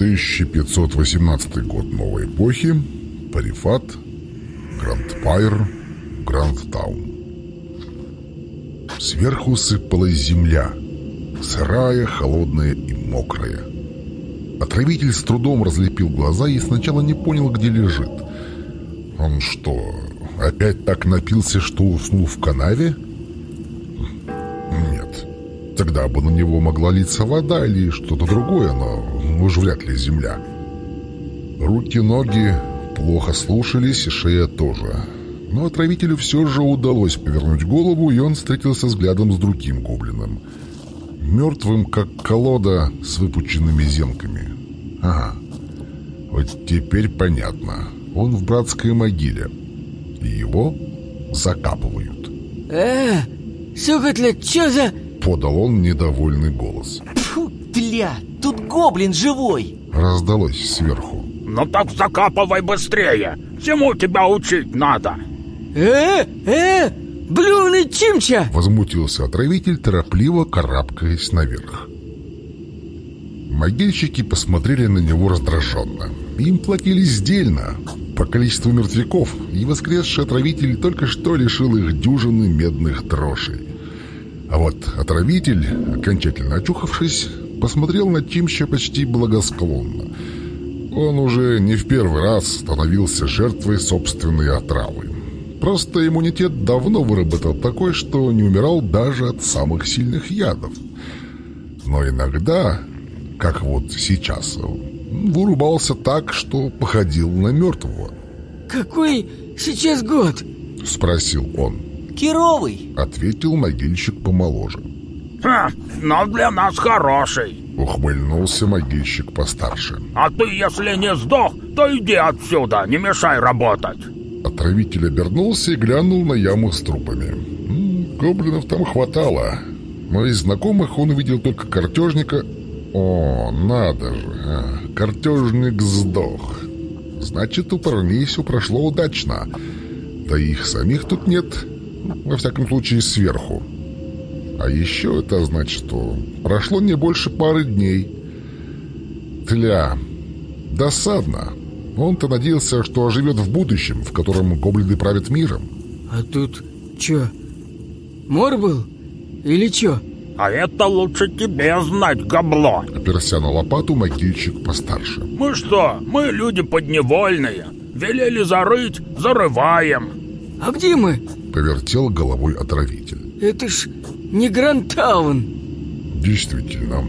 1518 год новой эпохи, Парифат, Гранд-Пайр, Гранд-Таун. Сверху сыпалась земля, сырая, холодная и мокрая. Отравитель с трудом разлепил глаза и сначала не понял, где лежит. Он что, опять так напился, что уснул в канаве? Нет. Тогда бы на него могла литься вода или что-то другое, но уж вряд ли земля. Руки-ноги плохо слушались, и шея тоже. Но отравителю все же удалось повернуть голову, и он встретился взглядом с другим гоблином. Мертвым, как колода с выпученными зенками. Ага, вот теперь понятно. Он в братской могиле. И его закапывают. Э, Сухотля, чё за... Подал он недовольный голос. Фу, бля, тут гоблин живой. Раздалось сверху. Ну так закапывай быстрее. Чему тебя учить надо? Э, э, блюный чимча. Возмутился отравитель, торопливо карабкаясь наверх. Могильщики посмотрели на него раздраженно. Им платили сдельно, по количеству мертвяков, и воскресший отравитель только что лишил их дюжины медных трошей. А вот отравитель, окончательно очухавшись, посмотрел на Тимча почти благосклонно. Он уже не в первый раз становился жертвой собственной отравы. Просто иммунитет давно выработал такой, что не умирал даже от самых сильных ядов. Но иногда, как вот сейчас, вырубался так, что походил на мертвого. Какой сейчас год? Спросил он. Кировый. Ответил могильщик помоложе. Ха, но для нас хороший. Ухмыльнулся могильщик постарше. А ты, если не сдох, то иди отсюда, не мешай работать. Отравитель обернулся и глянул на яму с трупами. Гоблинов там хватало. Но из знакомых он увидел только картежника. О, надо же, а, картежник сдох. Значит, у парней все прошло удачно. Да их самих тут нет, во всяком случае, сверху. А еще это значит, что прошло не больше пары дней. Тля, досадно. Он-то надеялся, что оживет в будущем, в котором гоблины правят миром. А тут чё? Мор был? Или чё? А это лучше тебе знать, гобло. Оперся на лопату могильщик постарше. Мы что, мы люди подневольные. Велели зарыть, зарываем. А где мы? Повертел головой отравитель. Это ж не Грантаун. Действительно.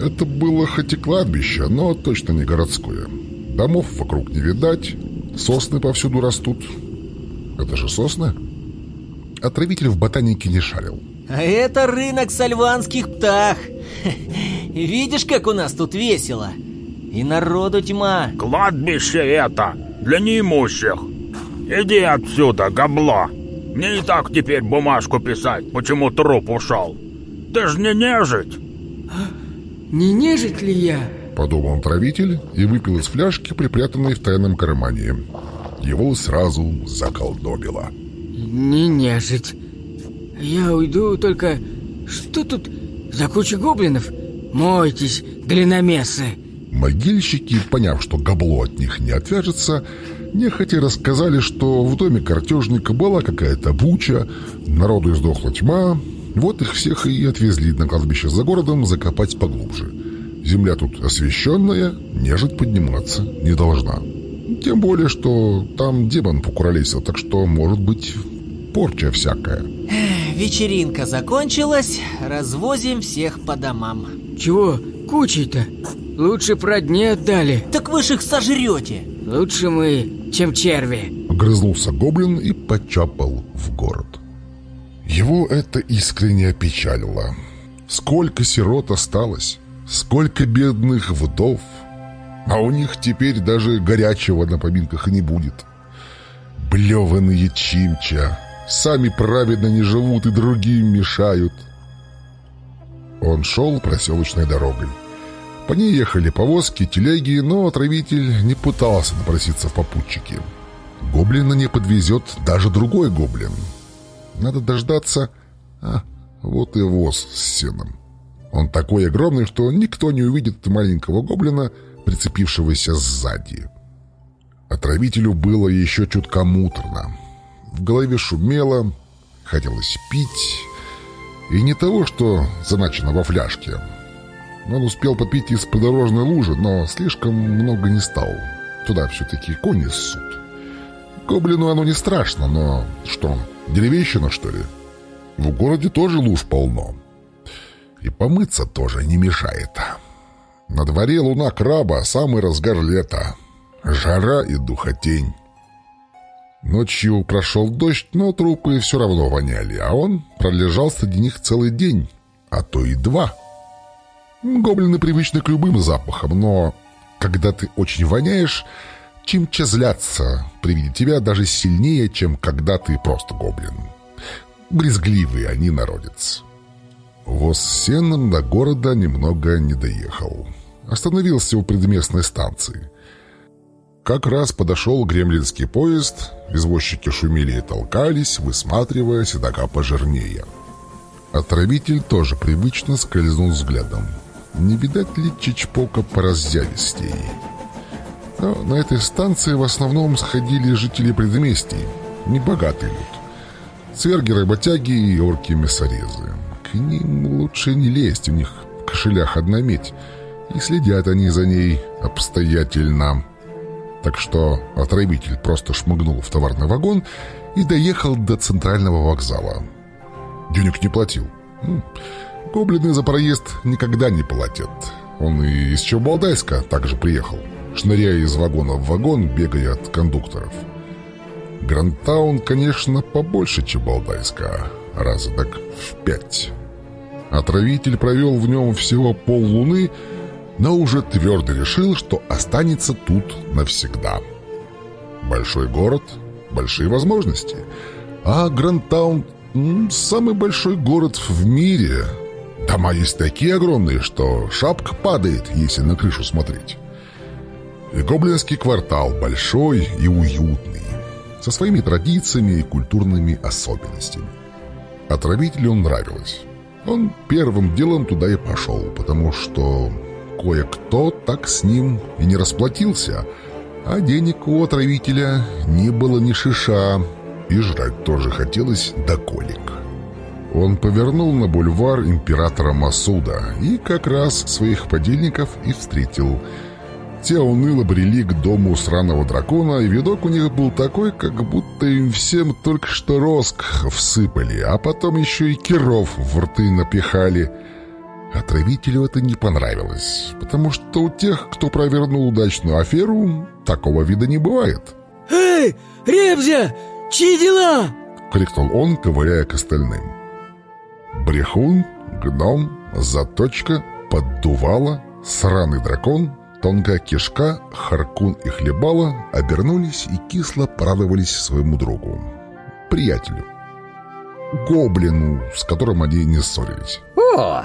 Это было хоть и кладбище, но точно не городское. Домов вокруг не видать, сосны повсюду растут. Это же сосны? Отравитель в ботанике не шарил. А это рынок сальванских птах. Видишь, как у нас тут весело? И народу тьма. Кладбище это для неимущих. Иди отсюда, гобло. Мне и так теперь бумажку писать, почему труп ушел. Ты ж не нежить. Не нежить ли я? Подумал травитель и выпил из фляжки, припрятанной в тайном кармане. Его сразу заколдобило. Не нежить. Я уйду, только что тут за куча гоблинов? Мойтесь, глиномесы. Могильщики, поняв, что гобло от них не отвяжется, нехотя рассказали, что в доме картежника была какая-то буча, народу издохла тьма, вот их всех и отвезли на кладбище за городом закопать поглубже. Земля тут освещенная, нежить подниматься не должна. Тем более, что там демон покуролесил, так что может быть порча всякая. Вечеринка закончилась, развозим всех по домам. Чего кучей-то? Лучше про дни отдали. Так вы ж их сожрете. Лучше мы, чем черви. Грызнулся гоблин и почапал в город. Его это искренне опечалило. Сколько сирот осталось, сколько бедных вдов. А у них теперь даже горячего на поминках и не будет. Блеванные чимча, сами праведно не живут и другим мешают. Он шел проселочной дорогой. По ней ехали повозки, телеги, но отравитель не пытался напроситься в попутчики. Гоблина не подвезет даже другой гоблин. Надо дождаться... А, вот и воз с сеном. Он такой огромный, что никто не увидит маленького гоблина, прицепившегося сзади. Отравителю было еще чутка муторно. В голове шумело, хотелось пить. И не того, что заначено во фляжке. Он успел попить из придорожной лужи, но слишком много не стал. Туда все-таки кони ссут. Гоблину оно не страшно, но что, деревенщина, что ли? В городе тоже луж полно. И помыться тоже не мешает. На дворе луна краба, самый разгар лета. Жара и духотень. Ночью прошел дождь, но трупы все равно воняли, а он пролежал среди них целый день, а то и два. Гоблины привычны к любым запахам, но когда ты очень воняешь, чимча злятся при виде тебя даже сильнее, чем когда ты просто гоблин. Брезгливый они народец. Воз с сеном до города немного не доехал. Остановился у предместной станции. Как раз подошел гремлинский поезд, извозчики шумели и толкались, высматривая седока пожирнее. Отравитель тоже привычно скользнул взглядом. Не видать ли Чичпока пораззявистей? Но на этой станции в основном сходили жители предместий, небогатый люд. Цверги-работяги и орки-мясорезы. К ним лучше не лезть, у них в кошелях одна медь, и следят они за ней обстоятельно. Так что отравитель просто шмыгнул в товарный вагон и доехал до центрального вокзала. Денег не платил. Гоблины за проезд никогда не платят. Он и из Чебалдайска также приехал, шныряя из вагона в вагон, бегая от кондукторов. Грантаун, конечно, побольше Чебалдайска, раза так в пять. Отравитель провел в нем всего поллуны, но уже твердо решил, что останется тут навсегда. Большой город, большие возможности. А Грантаун — самый большой город в мире. Дома есть такие огромные, что шапка падает, если на крышу смотреть. Гоблинский квартал большой и уютный, со своими традициями и культурными особенностями. Отравителю нравилось. Он первым делом туда и пошел, потому что кое-кто так с ним и не расплатился, а денег у отравителя не было ни шиша, и жрать тоже хотелось до колик. Он повернул на бульвар императора Масуда и как раз своих подельников и встретил. Те уныло брели к дому сраного дракона, и видок у них был такой, как будто им всем только что роск всыпали, а потом еще и керов в рты напихали – Отравителю это не понравилось, потому что у тех, кто провернул удачную аферу, такого вида не бывает. «Эй, Ребзя, чьи дела?» — крикнул он, ковыряя к остальным. Брехун, гном, заточка, поддувало, сраный дракон, тонкая кишка, харкун и хлебала обернулись и кисло порадовались своему другу, приятелю, гоблину, с которым они не ссорились. «О,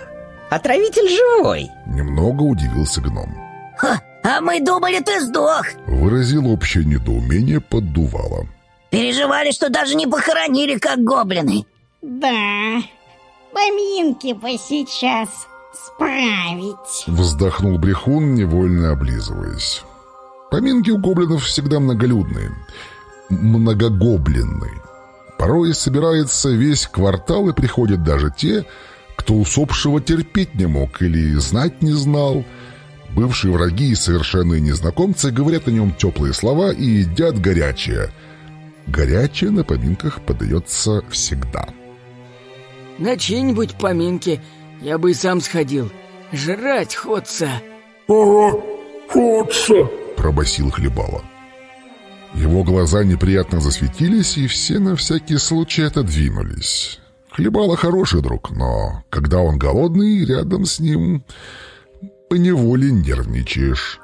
Отравитель живой!» Немного удивился гном. Ха, «А мы думали, ты сдох!» Выразил общее недоумение поддувало. «Переживали, что даже не похоронили, как гоблины!» «Да, поминки бы сейчас справить!» Вздохнул Брехун, невольно облизываясь. Поминки у гоблинов всегда многолюдные, многогоблинные. Порой собирается весь квартал и приходят даже те, кто усопшего терпеть не мог или знать не знал. Бывшие враги и совершенные незнакомцы говорят о нем теплые слова и едят горячее. Горячее на поминках подается всегда. На чьи-нибудь поминки я бы и сам сходил. Жрать ходца. «Ага, ходца!» — пробасил Хлебало. Его глаза неприятно засветились, и все на всякий случай отодвинулись. Хлебало хороший друг, но когда он голодный, рядом с ним поневоле нервничаешь.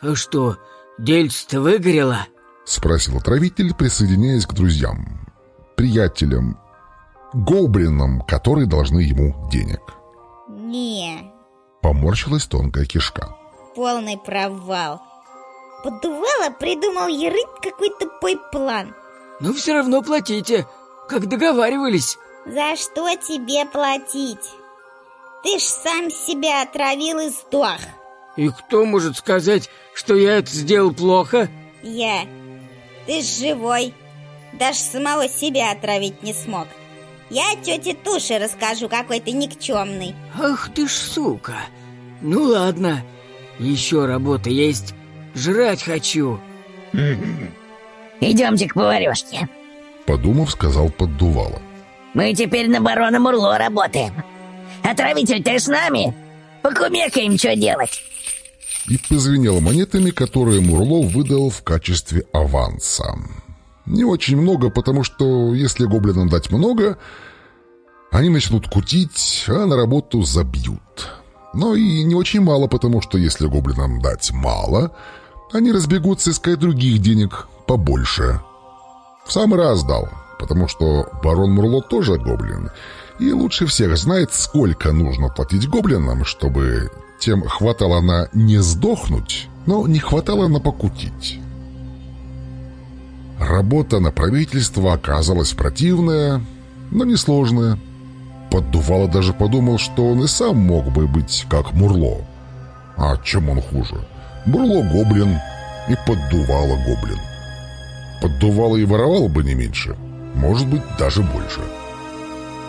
«А что, дельце-то выгорело?» — спросил отравитель, присоединяясь к друзьям, приятелям, гоблинам, которые должны ему денег. «Не...» — поморщилась тонкая кишка. «Полный провал. Подувало придумал ерыть какой-то тупой план». «Ну все равно платите, как договаривались». За что тебе платить? Ты ж сам себя отравил и сдох. И кто может сказать, что я это сделал плохо? Я. Ты ж живой. Даже самого себя отравить не смог. Я тете Туше расскажу, какой ты никчемный. Ах ты ж сука! Ну ладно, еще работа есть. Жрать хочу. Идемте к поварешке. Подумав, сказал поддувало. Мы теперь на барона Мурло работаем. Отравитель, ты с нами? Покумекаем, что делать. И позвенел монетами, которые Мурло выдал в качестве аванса. Не очень много, потому что если гоблинам дать много, они начнут кутить, а на работу забьют. Но и не очень мало, потому что если гоблинам дать мало, они разбегутся искать других денег побольше. В самый раз дал, потому что барон Мурло тоже гоблин, и лучше всех знает, сколько нужно платить гоблинам, чтобы тем хватало на не сдохнуть, но не хватало на покутить. Работа на правительство оказалась противная, но несложная. Поддувало даже подумал, что он и сам мог бы быть как Мурло. А чем он хуже? Мурло гоблин и поддувало гоблин. Поддувало и воровал бы не меньше, может быть, даже больше.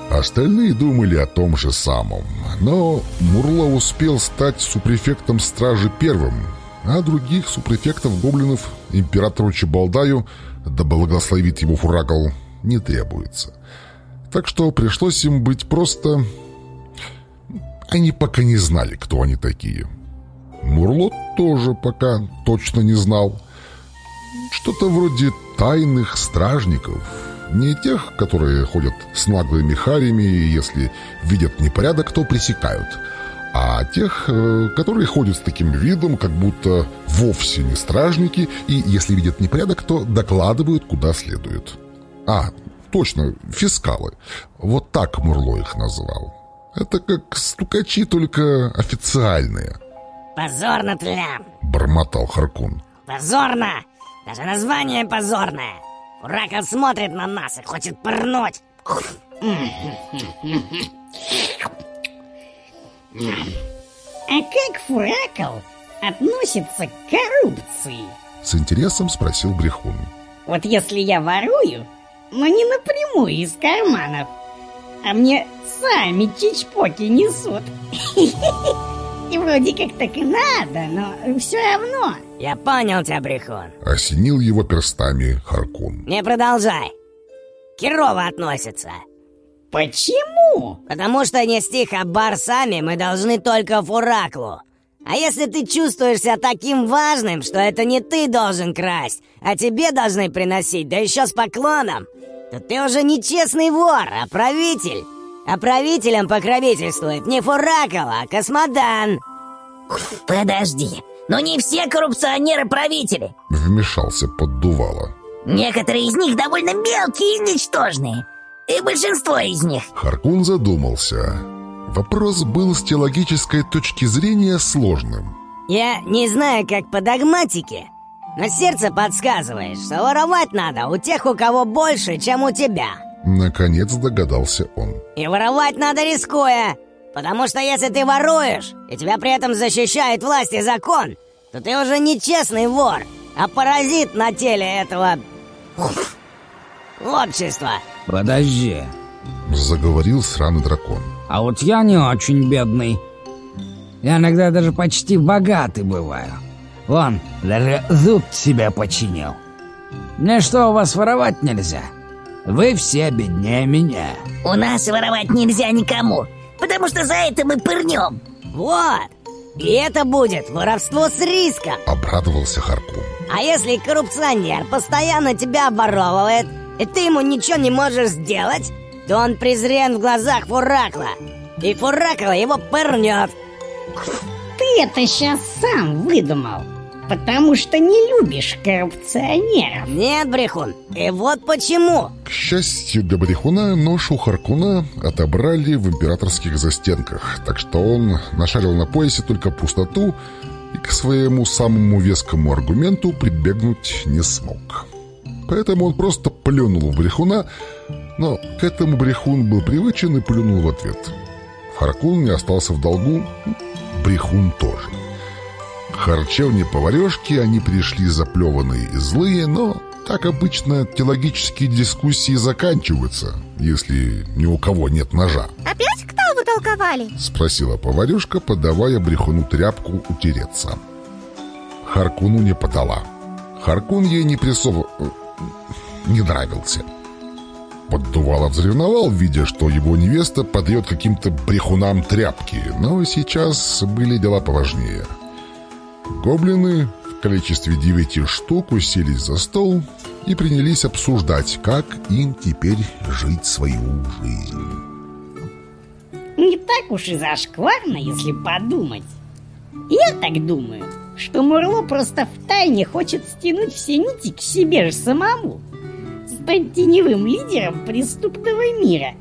Остальные думали о том же самом, но Мурло успел стать супрефектом стражи первым, а других супрефектов гоблинов императору Чебалдаю, да благословит его фуракл, не требуется. Так что пришлось им быть просто... Они пока не знали, кто они такие. Мурло тоже пока точно не знал. Что-то вроде тайных стражников. Не тех, которые ходят с наглыми харями и если видят непорядок, то пресекают. А тех, э, которые ходят с таким видом, как будто вовсе не стражники, и если видят непорядок, то докладывают куда следует. А, точно, фискалы. Вот так Мурло их назвал. Это как стукачи, только официальные. Позорно, Тлям. Бормотал Харкун. Позорно. Даже название позорное. Уракл смотрит на нас и хочет пырнуть. А как Фуракл относится к коррупции? С интересом спросил Брехун. Вот если я ворую, но не напрямую из карманов, а мне сами чичпоки несут. И вроде как так и надо, но все равно. Я понял тебя, Брехун. Осенил его перстами Харкун. Не продолжай. Кирова относится. Почему? Потому что нести хабар сами мы должны только Фураклу. А если ты чувствуешь себя таким важным, что это не ты должен красть, а тебе должны приносить, да еще с поклоном, то ты уже не честный вор, а правитель. А правителем покровительствует не Фуракл, а Космодан. Подожди, но не все коррупционеры правители. Вмешался поддувало. Некоторые из них довольно мелкие и ничтожные. И большинство из них. Харкун задумался. Вопрос был с теологической точки зрения сложным. Я не знаю, как по догматике, но сердце подсказывает, что воровать надо у тех, у кого больше, чем у тебя. Наконец догадался он. И воровать надо рискуя, потому что если ты воруешь, и тебя при этом защищает власть и закон, то ты уже не честный вор, а паразит на теле этого... общества. Подожди, Заговорил сраный дракон. а вот я не очень бедный. Я иногда даже почти богатый бываю. Вон, даже зуб себя починил. Мне что, у вас воровать нельзя? Вы все беднее меня. У нас воровать нельзя никому, потому что за это мы пырнем. Вот. И это будет воровство с риском. Обрадовался Харкун. А если коррупционер постоянно тебя обворовывает, и ты ему ничего не можешь сделать, то он презрен в глазах Фуракла. И Фуракла его пырнет. Ты это сейчас сам выдумал, потому что не любишь коррупционеров. Нет, Брехун, и вот почему. К счастью для Брехуна, нож у Харкуна отобрали в императорских застенках, так что он нашарил на поясе только пустоту и к своему самому вескому аргументу прибегнуть не смог. Поэтому он просто плюнул в Брехуна, но к этому Брехун был привычен и плюнул в ответ. Харкун не остался в долгу, Брехун тоже. харчевне поварешки они пришли заплеванные и злые, но так обычно теологические дискуссии заканчиваются, если ни у кого нет ножа. Опять кто толковали? Спросила поварешка, подавая брехуну тряпку утереться. Харкуну не подала. Харкун ей не прессов... Не нравился. Поддувало взревновал, видя, что его невеста подает каким-то брехунам тряпки, но сейчас были дела поважнее. Гоблины в количестве девяти штук уселись за стол и принялись обсуждать, как им теперь жить свою жизнь. Не так уж и зашкварно, если подумать. Я так думаю, что Мурло просто втайне хочет стянуть все нити к себе же самому стать теневым лидером преступного мира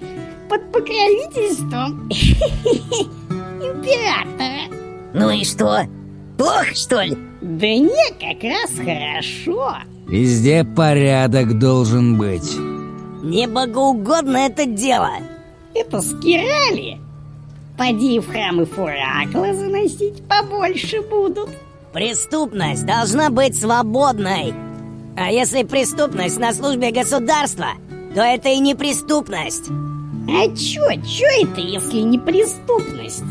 под покровительством императора. Ну и что? Плохо, что ли? Да не, как раз хорошо. Везде порядок должен быть. Не богоугодно это дело. Это скирали. Поди в храмы Фуракла заносить побольше будут. Преступность должна быть свободной. А если преступность на службе государства, то это и не преступность. А чё, чё это, если не преступность?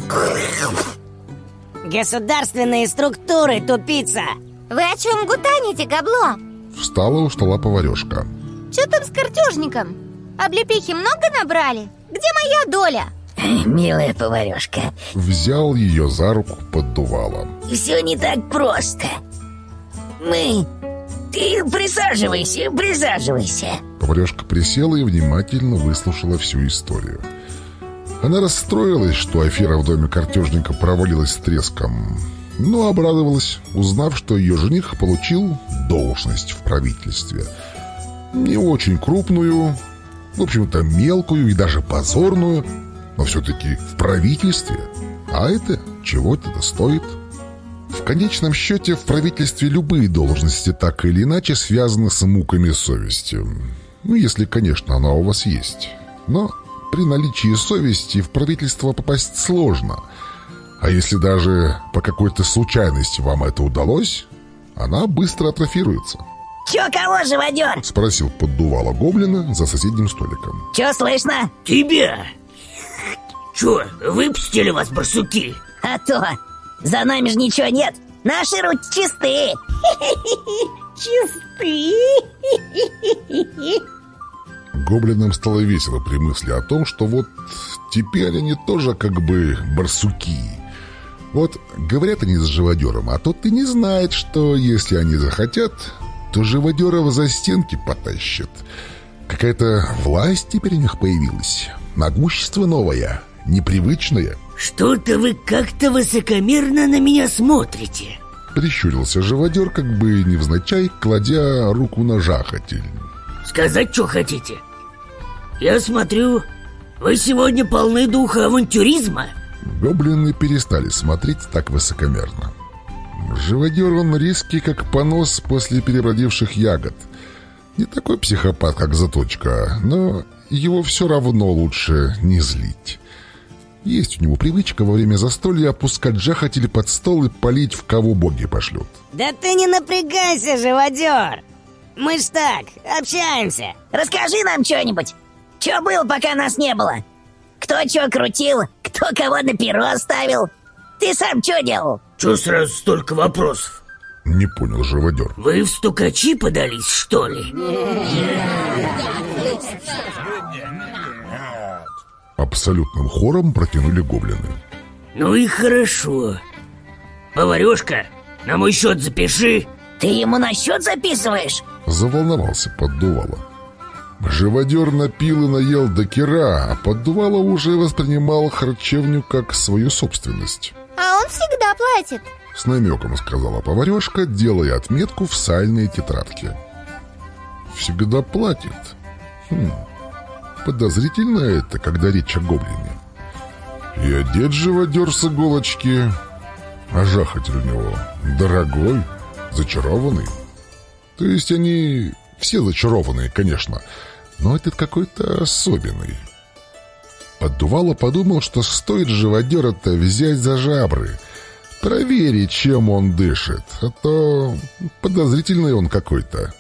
Государственные структуры, тупица! Вы о чем гутаните, Габло? Встала у стола поварешка. Что там с картежником? Облепихи много набрали? Где моя доля? Милая поварешка Взял ее за руку, поддувало Все не так просто. Мы ты присаживайся, присаживайся. Поварешка присела и внимательно выслушала всю историю. Она расстроилась, что афера в доме картежника провалилась с треском Но обрадовалась, узнав, что ее жених получил должность в правительстве. Не очень крупную, в общем-то мелкую и даже позорную Но все-таки в правительстве А это чего-то стоит в конечном счете, в правительстве любые должности так или иначе связаны с муками совести. Ну, если, конечно, она у вас есть. Но при наличии совести в правительство попасть сложно. А если даже по какой-то случайности вам это удалось, она быстро атрофируется. «Чё, кого, живодер?» — спросил поддувало гоблина за соседним столиком. «Чё слышно?» «Тебя! Чё, выпустили вас, барсуки?» «А то! За нами же ничего нет. Наши руки чистые. Чистые. Гоблинам стало весело при мысли о том, что вот теперь они тоже как бы барсуки. Вот говорят они с живодером, а тот и не знает, что если они захотят, то живодеров за стенки потащат. Какая-то власть теперь у них появилась. Могущество новое, непривычное. Что-то вы как-то высокомерно на меня смотрите. Прищурился живодер, как бы невзначай, кладя руку на жахатель. Сказать, что хотите? Я смотрю, вы сегодня полны духа авантюризма. Гоблины перестали смотреть так высокомерно. Живодер он риски, как понос после перебродивших ягод. Не такой психопат, как Заточка, но его все равно лучше не злить. Есть у него привычка во время застолья опускать жахатели под стол и палить, в кого боги пошлют. Да ты не напрягайся, живодер! Мы ж так, общаемся. Расскажи нам что-нибудь. Что было, пока нас не было? Кто что крутил? Кто кого на перо оставил? Ты сам что делал? Че сразу столько вопросов? Не понял живодер. Вы в стукачи подались, что ли? Абсолютным хором протянули гоблины. Ну и хорошо. Поварешка, на мой счет запиши. Ты ему на счет записываешь? Заволновался поддувало. Живодер напил и наел до кера, а поддувало уже воспринимал харчевню как свою собственность. А он всегда платит. С намеком сказала поварешка, делая отметку в сальной тетрадке. Всегда платит. Хм, подозрительно это, когда речь о гоблине. И одет живодер с иголочки, а жахатель у него дорогой, зачарованный. То есть они все зачарованные, конечно, но этот какой-то особенный. Поддувало подумал, что стоит живодера-то взять за жабры, проверить, чем он дышит, а то подозрительный он какой-то.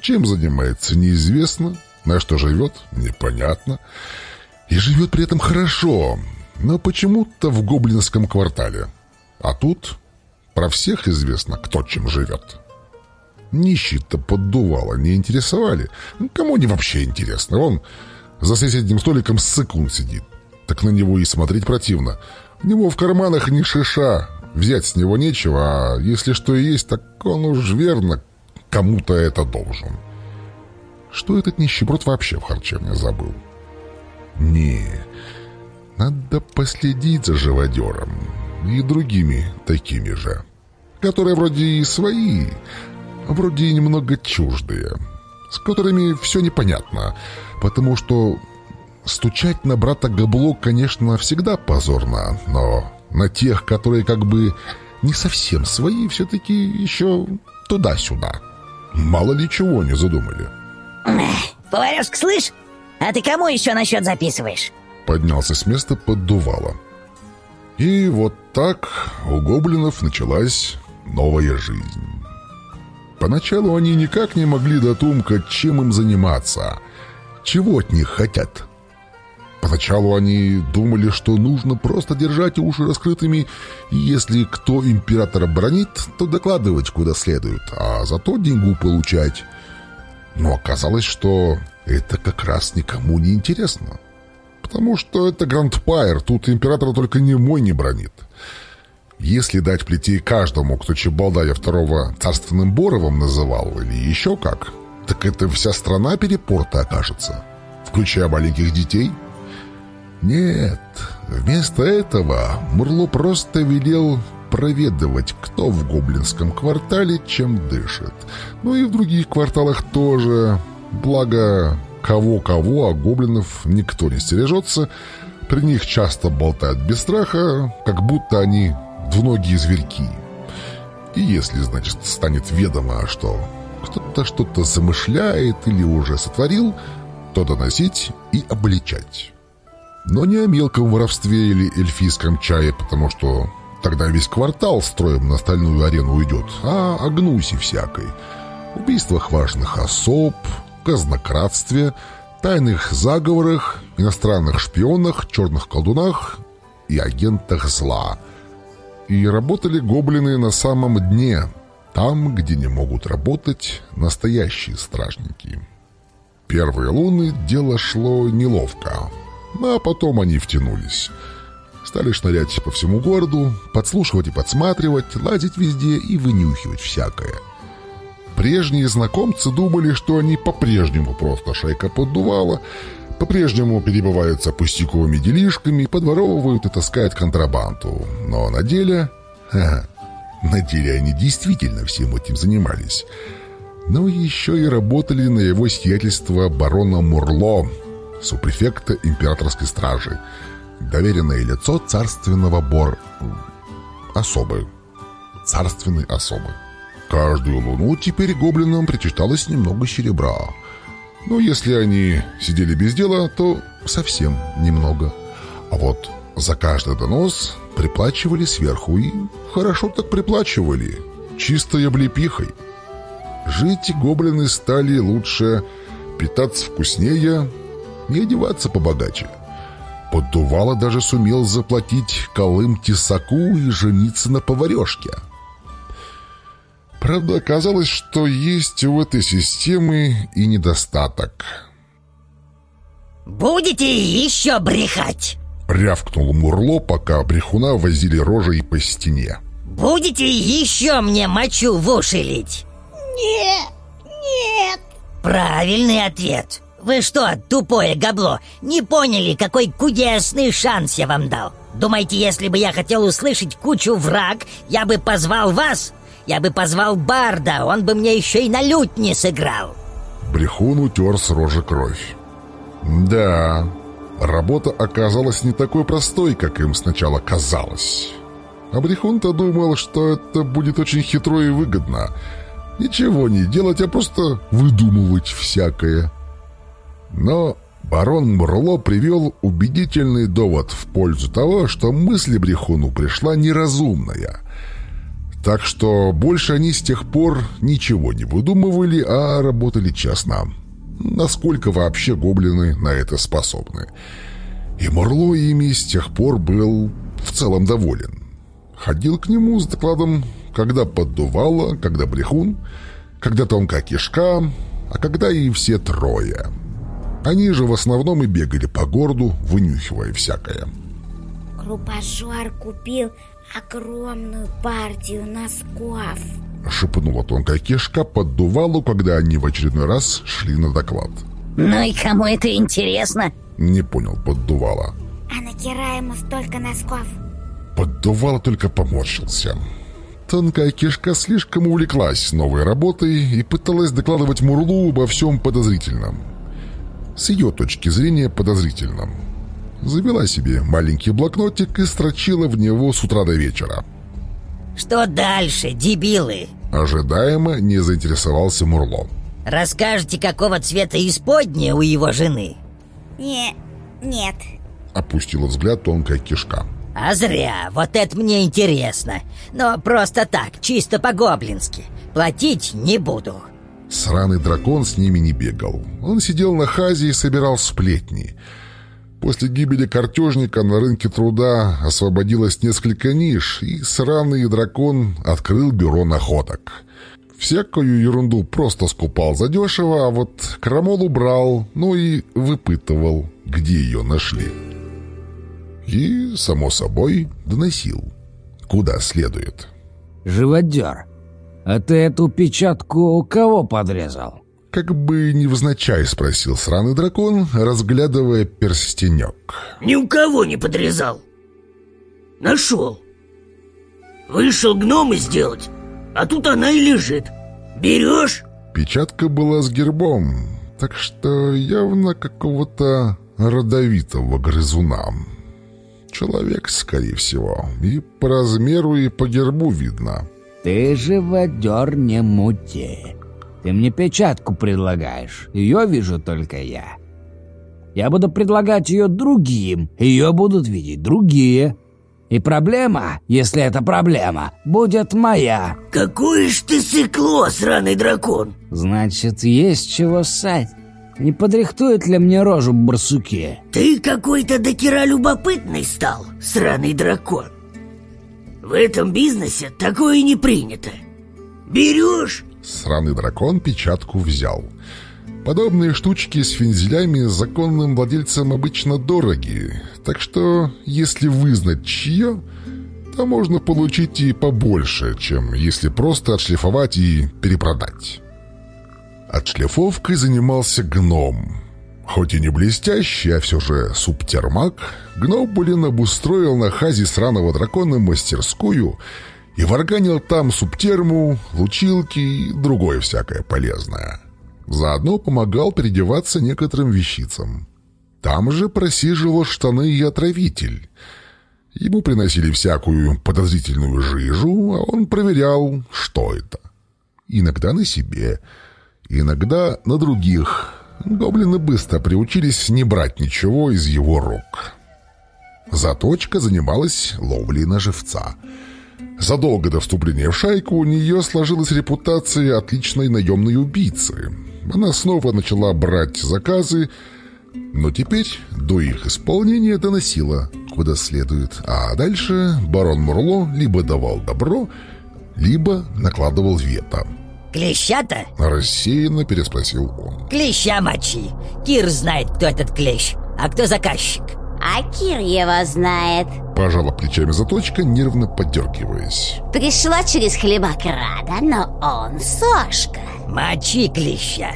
Чем занимается, неизвестно, на что живет, непонятно. И живет при этом хорошо, но почему-то в гоблинском квартале. А тут про всех известно, кто чем живет. Нищий-то поддувало не интересовали. Кому они вообще интересны? Он за соседним столиком сыкун сидит. Так на него и смотреть противно. У него в карманах ни шиша. Взять с него нечего, а если что и есть, так он уж верно кому-то это должен. Что этот нищеброд вообще в харчевне забыл? Не, надо последить за живодером и другими такими же, которые вроде и свои, а вроде и немного чуждые, с которыми все непонятно, потому что стучать на брата Габло, конечно, всегда позорно, но на тех, которые как бы не совсем свои, все-таки еще туда-сюда. Мало ли чего не задумали. Поварешка, слышь? А ты кому еще на счет записываешь? Поднялся с места поддувало. И вот так у гоблинов началась новая жизнь. Поначалу они никак не могли дотумкать, чем им заниматься, чего от них хотят. Поначалу они думали, что нужно просто держать уши раскрытыми, и если кто императора бронит, то докладывать куда следует, а зато деньгу получать. Но оказалось, что это как раз никому не интересно. Потому что это Грандпайр, тут императора только не мой не бронит. Если дать плетей каждому, кто Чебалдая второго царственным Боровым называл, или еще как, так это вся страна перепорта окажется, включая маленьких детей. Нет, вместо этого Мурло просто велел проведывать, кто в гоблинском квартале чем дышит. Ну и в других кварталах тоже. Благо, кого-кого, а гоблинов никто не стережется. При них часто болтают без страха, как будто они двуногие зверьки. И если, значит, станет ведомо, что кто-то что-то замышляет или уже сотворил, то доносить и обличать. Но не о мелком воровстве или эльфийском чае, потому что тогда весь квартал строем на стальную арену уйдет, а о гнусе всякой. Убийствах важных особ, казнократстве, тайных заговорах, иностранных шпионах, черных колдунах и агентах зла – и работали гоблины на самом дне, там, где не могут работать настоящие стражники. Первые луны дело шло неловко, а потом они втянулись. Стали шнырять по всему городу, подслушивать и подсматривать, лазить везде и вынюхивать всякое. Прежние знакомцы думали, что они по-прежнему просто шайка поддувала, по-прежнему перебываются пустяковыми делишками, подворовывают и таскают контрабанду. Но на деле... Ха, на деле они действительно всем этим занимались. Но еще и работали на его сиятельство барона Мурло, супрефекта императорской стражи, доверенное лицо царственного бор... особы. Царственной особы. Каждую луну теперь гоблинам причиталось немного серебра — но если они сидели без дела, то совсем немного. А вот за каждый донос приплачивали сверху и хорошо так приплачивали, чистой облепихой. Жить гоблины стали лучше, питаться вкуснее и одеваться побогаче. Поддувало даже сумел заплатить Колым Тесаку и жениться на поварешке – Правда, оказалось, что есть у этой системы и недостаток. «Будете еще брехать?» Рявкнул Мурло, пока брехуна возили рожей по стене. «Будете еще мне мочу в уши лить?» «Нет, нет!» Правильный ответ. Вы что, тупое габло, не поняли, какой кудесный шанс я вам дал? Думаете, если бы я хотел услышать кучу враг, я бы позвал вас? Я бы позвал Барда, он бы мне еще и на лютне сыграл. Брехун утер с рожи кровь. Да, работа оказалась не такой простой, как им сначала казалось. А Брехун-то думал, что это будет очень хитро и выгодно. Ничего не делать, а просто выдумывать всякое. Но Барон Мурло привел убедительный довод в пользу того, что мысль Брехуну пришла неразумная. Так что больше они с тех пор ничего не выдумывали, а работали честно. Насколько вообще гоблины на это способны. И Мурло ими с тех пор был в целом доволен. Ходил к нему с докладом, когда поддувало, когда брехун, когда тонкая кишка, а когда и все трое. Они же в основном и бегали по городу, вынюхивая всякое. Крупожор купил огромную партию носков. Шепнула тонкая кишка поддувалу, когда они в очередной раз шли на доклад. Ну и кому это интересно? Не понял поддувала. А на Кира ему столько носков. Поддувало только поморщился. Тонкая кишка слишком увлеклась новой работой и пыталась докладывать Мурлу обо всем подозрительном. С ее точки зрения подозрительном. Завела себе маленький блокнотик и строчила в него с утра до вечера. Что дальше, дебилы? Ожидаемо не заинтересовался Мурло. Расскажете, какого цвета исподнее у его жены? Не, нет. Опустила взгляд тонкая кишка. А зря, вот это мне интересно. Но просто так, чисто по-гоблински. Платить не буду. Сраный дракон с ними не бегал. Он сидел на хазе и собирал сплетни. После гибели картежника на рынке труда освободилось несколько ниш, и сраный дракон открыл бюро находок. Всякую ерунду просто скупал задешево, а вот крамол убрал, ну и выпытывал, где ее нашли. И, само собой, доносил, куда следует. Живодер, а ты эту печатку у кого подрезал? Как бы невзначай спросил сраный дракон, разглядывая перстенек. Ни у кого не подрезал. Нашел. Вышел гномы сделать, а тут она и лежит. Берешь? Печатка была с гербом, так что явно какого-то родовитого грызуна. Человек, скорее всего, и по размеру, и по гербу видно. Ты живодер не мути. Ты мне печатку предлагаешь. Ее вижу только я. Я буду предлагать ее другим. Ее будут видеть другие. И проблема, если это проблема, будет моя. Какое ж ты сыкло, сраный дракон! Значит, есть чего ссать. Не подрихтует ли мне рожу барсуки? Ты какой-то докера любопытный стал, сраный дракон. В этом бизнесе такое не принято. Берешь Сраный дракон печатку взял. Подобные штучки с фензелями законным владельцам обычно дороги, так что если вызнать чье, то можно получить и побольше, чем если просто отшлифовать и перепродать. Отшлифовкой занимался гном. Хоть и не блестящий, а все же субтермак, Гноблин обустроил на хазе сраного дракона мастерскую и варганил там субтерму, лучилки и другое всякое полезное. Заодно помогал переодеваться некоторым вещицам. Там же просиживал штаны и отравитель. Ему приносили всякую подозрительную жижу, а он проверял, что это. Иногда на себе, иногда на других. Гоблины быстро приучились не брать ничего из его рук. Заточка занималась ловлей на живца — Задолго до вступления в шайку у нее сложилась репутация отличной наемной убийцы. Она снова начала брать заказы, но теперь до их исполнения доносила куда следует, а дальше барон Мурло либо давал добро, либо накладывал вето. Клеща-то? Рассеянно переспросил он. Клеща мочи. Кир знает, кто этот клещ, а кто заказчик. А Кир его знает. Пожала плечами заточка, нервно подергиваясь. Пришла через хлебокрада, но он сошка. Мочи клеща.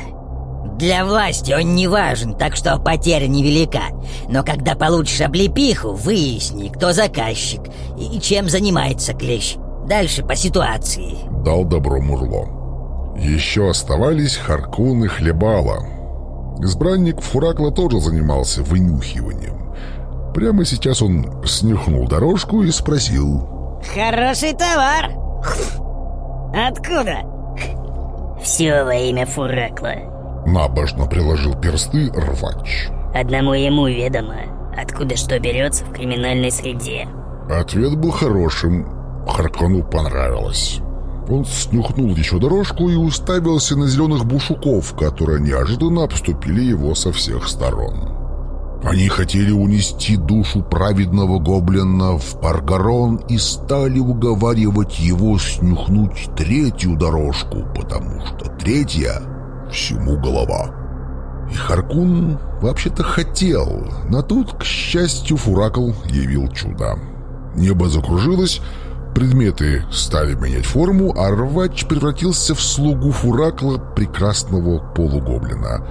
Для власти он не важен, так что потеря невелика. Но когда получишь облепиху, выясни, кто заказчик и чем занимается клещ. Дальше по ситуации. Дал добро Мурло. Еще оставались Харкун и Хлебала. Избранник Фуракла тоже занимался вынюхиванием. Прямо сейчас он снюхнул дорожку и спросил. Хороший товар. Откуда? Все во имя Фуракла. Набожно приложил персты рвач. Одному ему ведомо, откуда что берется в криминальной среде. Ответ был хорошим. Харкону понравилось. Он снюхнул еще дорожку и уставился на зеленых бушуков, которые неожиданно обступили его со всех сторон. Они хотели унести душу праведного гоблина в Паргарон и стали уговаривать его снюхнуть третью дорожку, потому что третья всему голова. И Харкун вообще-то хотел, но тут, к счастью, Фуракл явил чудо. Небо закружилось, предметы стали менять форму, а рвач превратился в слугу Фуракла, прекрасного полугоблина.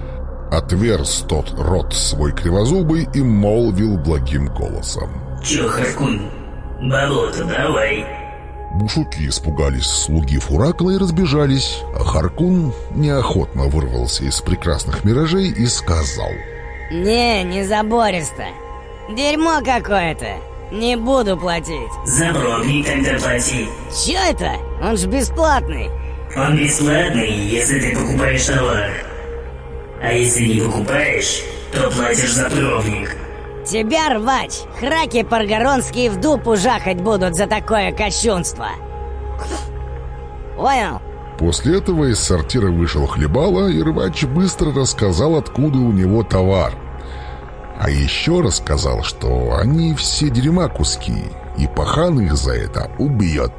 Отверз тот рот свой кривозубый и молвил благим голосом. Чё, Харкун, болото давай. Бушуки испугались слуги Фуракла и разбежались, а Харкун неохотно вырвался из прекрасных миражей и сказал «Не, не забористо. Дерьмо какое-то. Не буду платить». Запробуй тогда плати. Чё это? Он ж бесплатный. Он бесплатный, если ты покупаешь товар. А если не покупаешь, то платишь за пробник. Тебя рвать! Храки паргоронские в дупу жахать будут за такое кощунство. Понял? После этого из сортира вышел хлебало, и рыбач быстро рассказал, откуда у него товар. А еще рассказал, что они все дерьма куски, и пахан их за это убьет.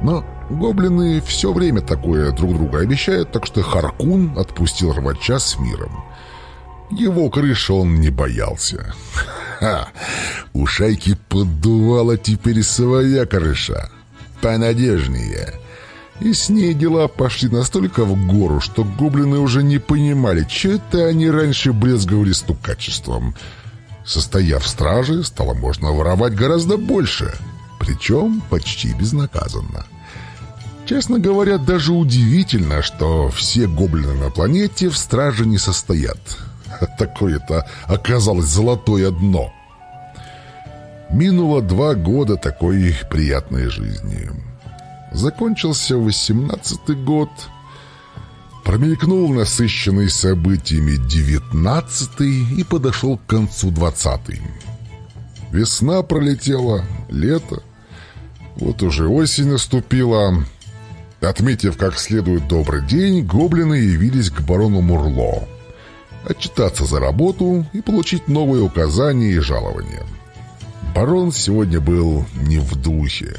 Но гоблины все время такое друг друга обещают, так что Харкун отпустил рыбача с миром. Его крыши он не боялся. Ха! У шайки поддувала теперь своя крыша. Понадежнее. И с ней дела пошли настолько в гору, что гоблины уже не понимали, что это они раньше брезговали стукачеством. Состояв в страже, стало можно воровать гораздо больше. Причем почти безнаказанно. Честно говоря, даже удивительно, что все гоблины на планете в страже не состоят. Такое-то оказалось золотое дно. Минуло два года такой приятной жизни. Закончился восемнадцатый год. Промелькнул насыщенный событиями девятнадцатый и подошел к концу двадцатый. Весна пролетела, лето. Вот уже осень наступила. Отметив как следует добрый день, гоблины явились к барону Мурло. Отчитаться за работу и получить новые указания и жалования. Барон сегодня был не в духе.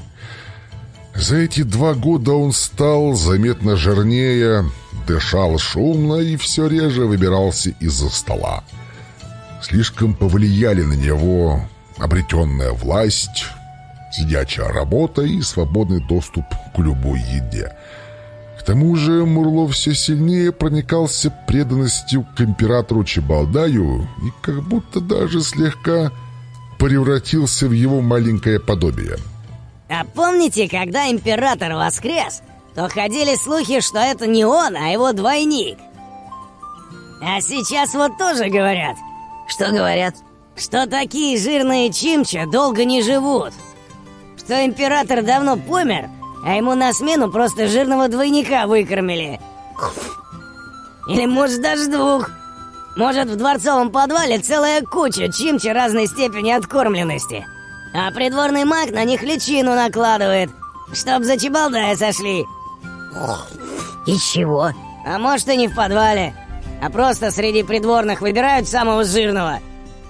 За эти два года он стал заметно жирнее, дышал шумно и все реже выбирался из-за стола. Слишком повлияли на него обретенная власть, сидячая работа и свободный доступ к любой еде. К тому же Мурло все сильнее проникался преданностью к императору Чебалдаю и как будто даже слегка превратился в его маленькое подобие. А помните, когда император воскрес, то ходили слухи, что это не он, а его двойник. А сейчас вот тоже говорят. Что говорят? Что такие жирные чимча долго не живут. Что император давно помер, а ему на смену просто жирного двойника выкормили. Или может даже двух. Может в дворцовом подвале целая куча чимча разной степени откормленности. А придворный маг на них личину накладывает, чтоб за чебалдая сошли. И чего? А может и не в подвале, а просто среди придворных выбирают самого жирного.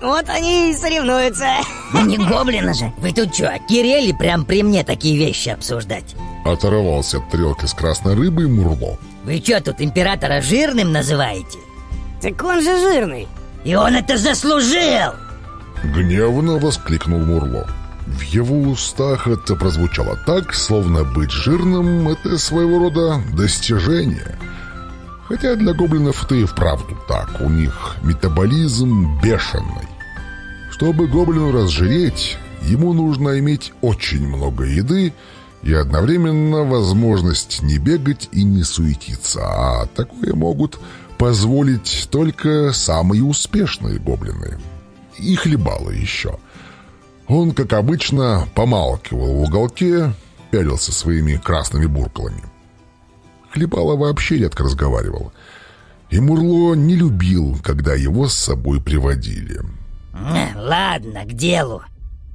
Вот они и соревнуются. Ну не гоблины же. Вы тут что, кирели прям при мне такие вещи обсуждать? Оторвался от тарелки с красной рыбой Мурло. Вы что, тут императора жирным называете? Так он же жирный. И он это заслужил! Гневно воскликнул Мурло. В его устах это прозвучало так, словно быть жирным — это своего рода достижение. Хотя для гоблинов это и вправду так, у них метаболизм бешеный. Чтобы гоблину разжиреть, ему нужно иметь очень много еды и одновременно возможность не бегать и не суетиться, а такое могут позволить только самые успешные гоблины. И хлебало еще. Он, как обычно, помалкивал в уголке, пялился своими красными буркалами. Хлебало вообще редко разговаривал. И Мурло не любил, когда его с собой приводили. Ладно, к делу.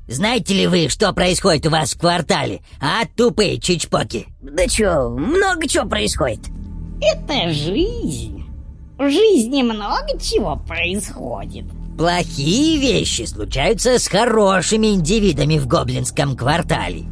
Знаете ли вы, что происходит у вас в квартале, а, тупые чичпоки? Да чё, много чего происходит. Это жизнь. В жизни много чего происходит. Плохие вещи случаются с хорошими индивидами в гоблинском квартале.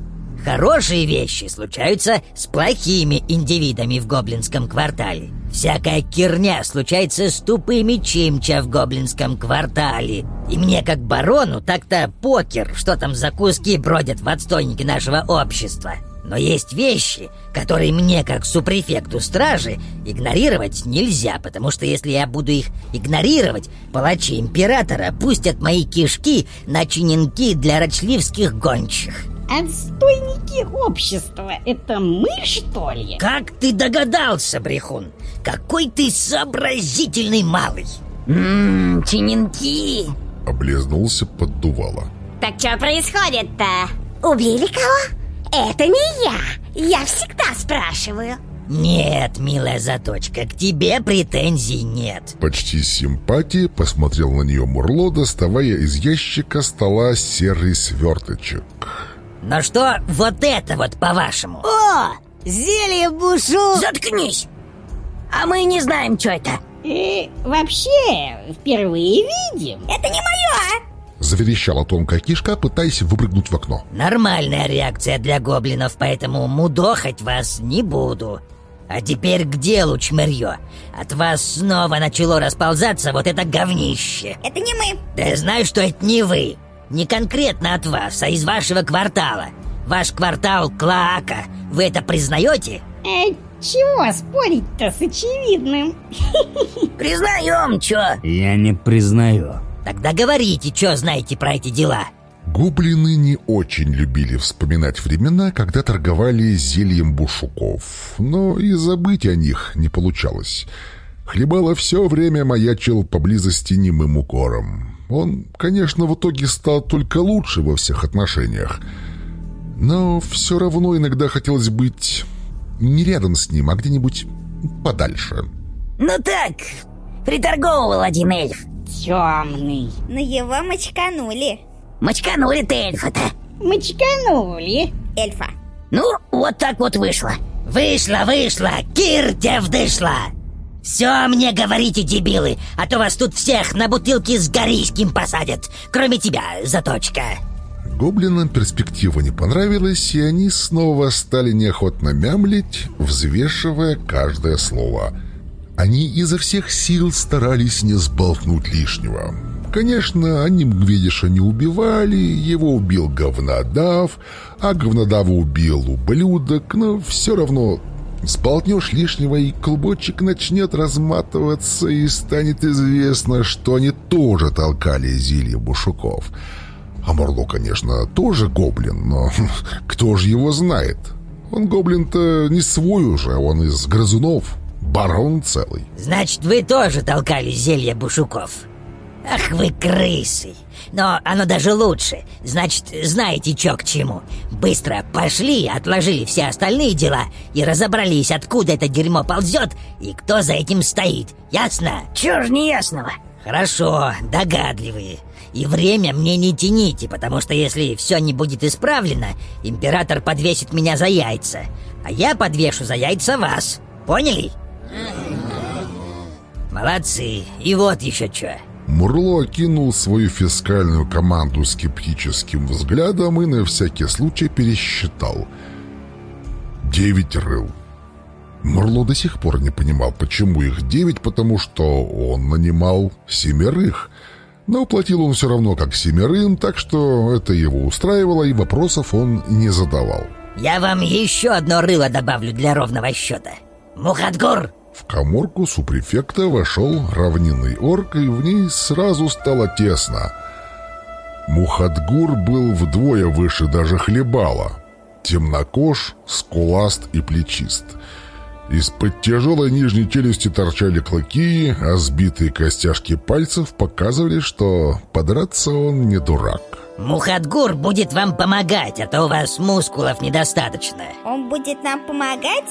Хорошие вещи случаются с плохими индивидами в гоблинском квартале. Всякая керня случается с тупыми чимча в гоблинском квартале. И мне как барону так-то покер, что там за куски бродят в отстойнике нашего общества. Но есть вещи, которые мне, как супрефекту стражи, игнорировать нельзя, потому что если я буду их игнорировать, палачи императора пустят мои кишки на чиненки для рачливских гончих. Отстойники общества — это мы, что ли? Как ты догадался, Брехун? Какой ты сообразительный малый! Ммм, чиненки. Облизнулся поддувало. Так что происходит-то? Убили кого? Это не я. Я всегда спрашиваю. Нет, милая заточка, к тебе претензий нет. Почти с симпатией посмотрел на нее Мурло, доставая из ящика стола серый сверточек. Но что вот это вот, по-вашему? О, зелье бушу. Заткнись. А мы не знаем, что это. И вообще, впервые видим. Это не мое. Заверещала тонкая кишка, пытаясь выпрыгнуть в окно. Нормальная реакция для гоблинов, поэтому мудохать вас не буду. А теперь к делу, чмырье. От вас снова начало расползаться вот это говнище. Это не мы. Да я знаю, что это не вы. Не конкретно от вас, а из вашего квартала. Ваш квартал Клоака. Вы это признаете? Э, чего спорить-то с очевидным? Признаем, чё? Я не признаю. Тогда говорите, что знаете про эти дела. Гоблины не очень любили вспоминать времена, когда торговали зельем бушуков, но и забыть о них не получалось. Хлебало все время маячил поблизости немым укором. Он, конечно, в итоге стал только лучше во всех отношениях, но все равно иногда хотелось быть не рядом с ним, а где-нибудь подальше. Ну так, приторговывал один эльф. Темный. Но его мочканули. Мочканули ты эльфа-то. Мочканули. Эльфа. Ну, вот так вот вышло. Вышло, вышло, кирте вдышла. Все мне говорите, дебилы, а то вас тут всех на бутылке с горийским посадят, кроме тебя, заточка. Гоблинам перспектива не понравилась, и они снова стали неохотно мямлить, взвешивая каждое слово. Они изо всех сил старались не сболтнуть лишнего. Конечно, они Мгведиша не убивали, его убил говнодав, а говнодава убил ублюдок, но все равно сболтнешь лишнего, и клубочек начнет разматываться, и станет известно, что они тоже толкали зелье бушуков. А Морло, конечно, тоже гоблин, но кто же его знает? Он гоблин-то не свой уже, он из грызунов, барон целый. Значит, вы тоже толкали зелье бушуков? Ах вы крысы! Но оно даже лучше. Значит, знаете, чё к чему. Быстро пошли, отложили все остальные дела и разобрались, откуда это дерьмо ползет и кто за этим стоит. Ясно? Чё ж не ясного? Хорошо, догадливые. И время мне не тяните, потому что если все не будет исправлено, император подвесит меня за яйца, а я подвешу за яйца вас. Поняли? Молодцы. И вот еще что. Мурло окинул свою фискальную команду скептическим взглядом и на всякий случай пересчитал. Девять рыл. Мурло до сих пор не понимал, почему их девять, потому что он нанимал семерых. Но платил он все равно как семерым, так что это его устраивало, и вопросов он не задавал. Я вам еще одно рыло добавлю для ровного счета. Мухадгур, В коморку супрефекта вошел равнинный орк, и в ней сразу стало тесно. Мухадгур был вдвое выше даже хлебала. Темнокож, скуласт и плечист. Из-под тяжелой нижней челюсти торчали клыки, а сбитые костяшки пальцев показывали, что подраться он не дурак. Мухадгур будет вам помогать, а то у вас мускулов недостаточно. Он будет нам помогать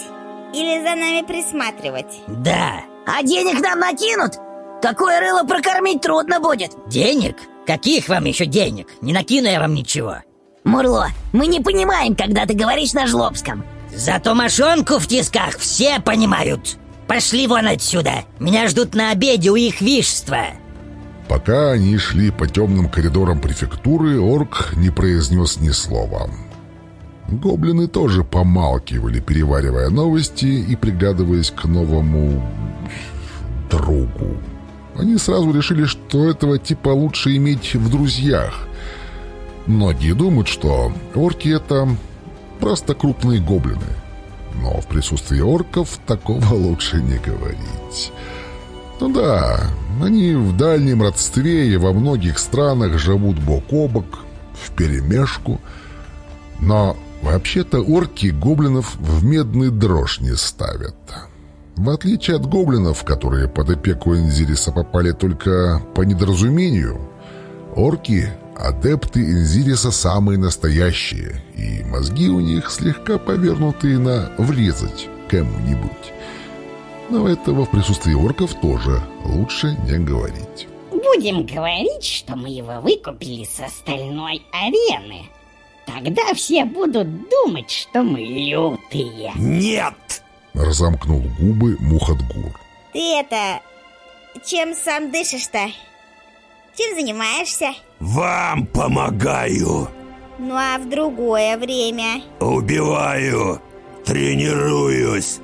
или за нами присматривать? Да, А денег нам накинут? Такое рыло прокормить трудно будет. Денег? Каких вам еще денег? Не накину я вам ничего. Мурло, мы не понимаем, когда ты говоришь на жлобском. Зато мошонку в тисках все понимают. Пошли вон отсюда. Меня ждут на обеде у их вишества. Пока они шли по темным коридорам префектуры, орк не произнес ни слова. Гоблины тоже помалкивали, переваривая новости и приглядываясь к новому другу. Они сразу решили, что этого типа лучше иметь в друзьях. Многие думают, что орки — это просто крупные гоблины. Но в присутствии орков такого лучше не говорить. Ну да, они в дальнем родстве и во многих странах живут бок о бок, вперемешку. Но вообще-то орки гоблинов в медный дрожь не ставят. В отличие от гоблинов, которые под опеку Энзириса попали только по недоразумению, орки — адепты Энзириса самые настоящие, и мозги у них слегка повернутые на «врезать» кому-нибудь. Но этого в присутствии орков тоже лучше не говорить. Будем говорить, что мы его выкупили с остальной арены. Тогда все будут думать, что мы лютые. Нет! Разомкнул губы Мухатгур. Ты это... Чем сам дышишь-то? Чем занимаешься? Вам помогаю. Ну а в другое время? Убиваю. Тренируюсь.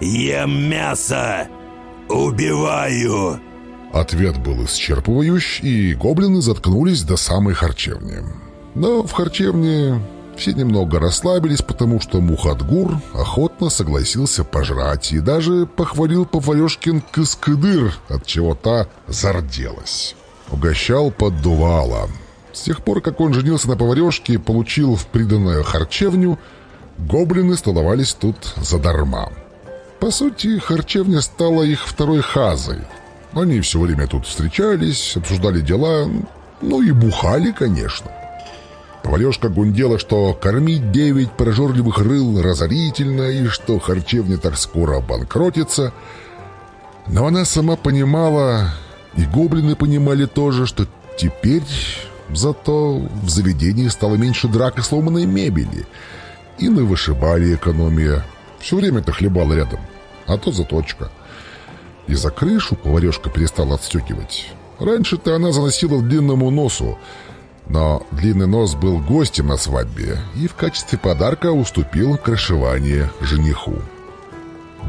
Ем мясо! Убиваю!» Ответ был исчерпывающий, и гоблины заткнулись до самой харчевни. Но в харчевне все немного расслабились, потому что Мухатгур охотно согласился пожрать и даже похвалил Поварешкин кыскыдыр, от чего та зарделась. Угощал поддувало. С тех пор, как он женился на поварешке и получил в приданную харчевню, гоблины столовались тут задарма. По сути, харчевня стала их второй хазой. Они все время тут встречались, обсуждали дела, ну и бухали, конечно. Поварешка гундела, что кормить девять прожорливых рыл разорительно и что харчевня так скоро обанкротится. Но она сама понимала, и гоблины понимали тоже, что теперь зато в заведении стало меньше драк и сломанной мебели. И на вышибали экономия – все время-то хлебала рядом, а то заточка. И за крышу поварешка перестала отстегивать. Раньше-то она заносила длинному носу, но длинный нос был гостем на свадьбе и в качестве подарка уступил крышевание жениху.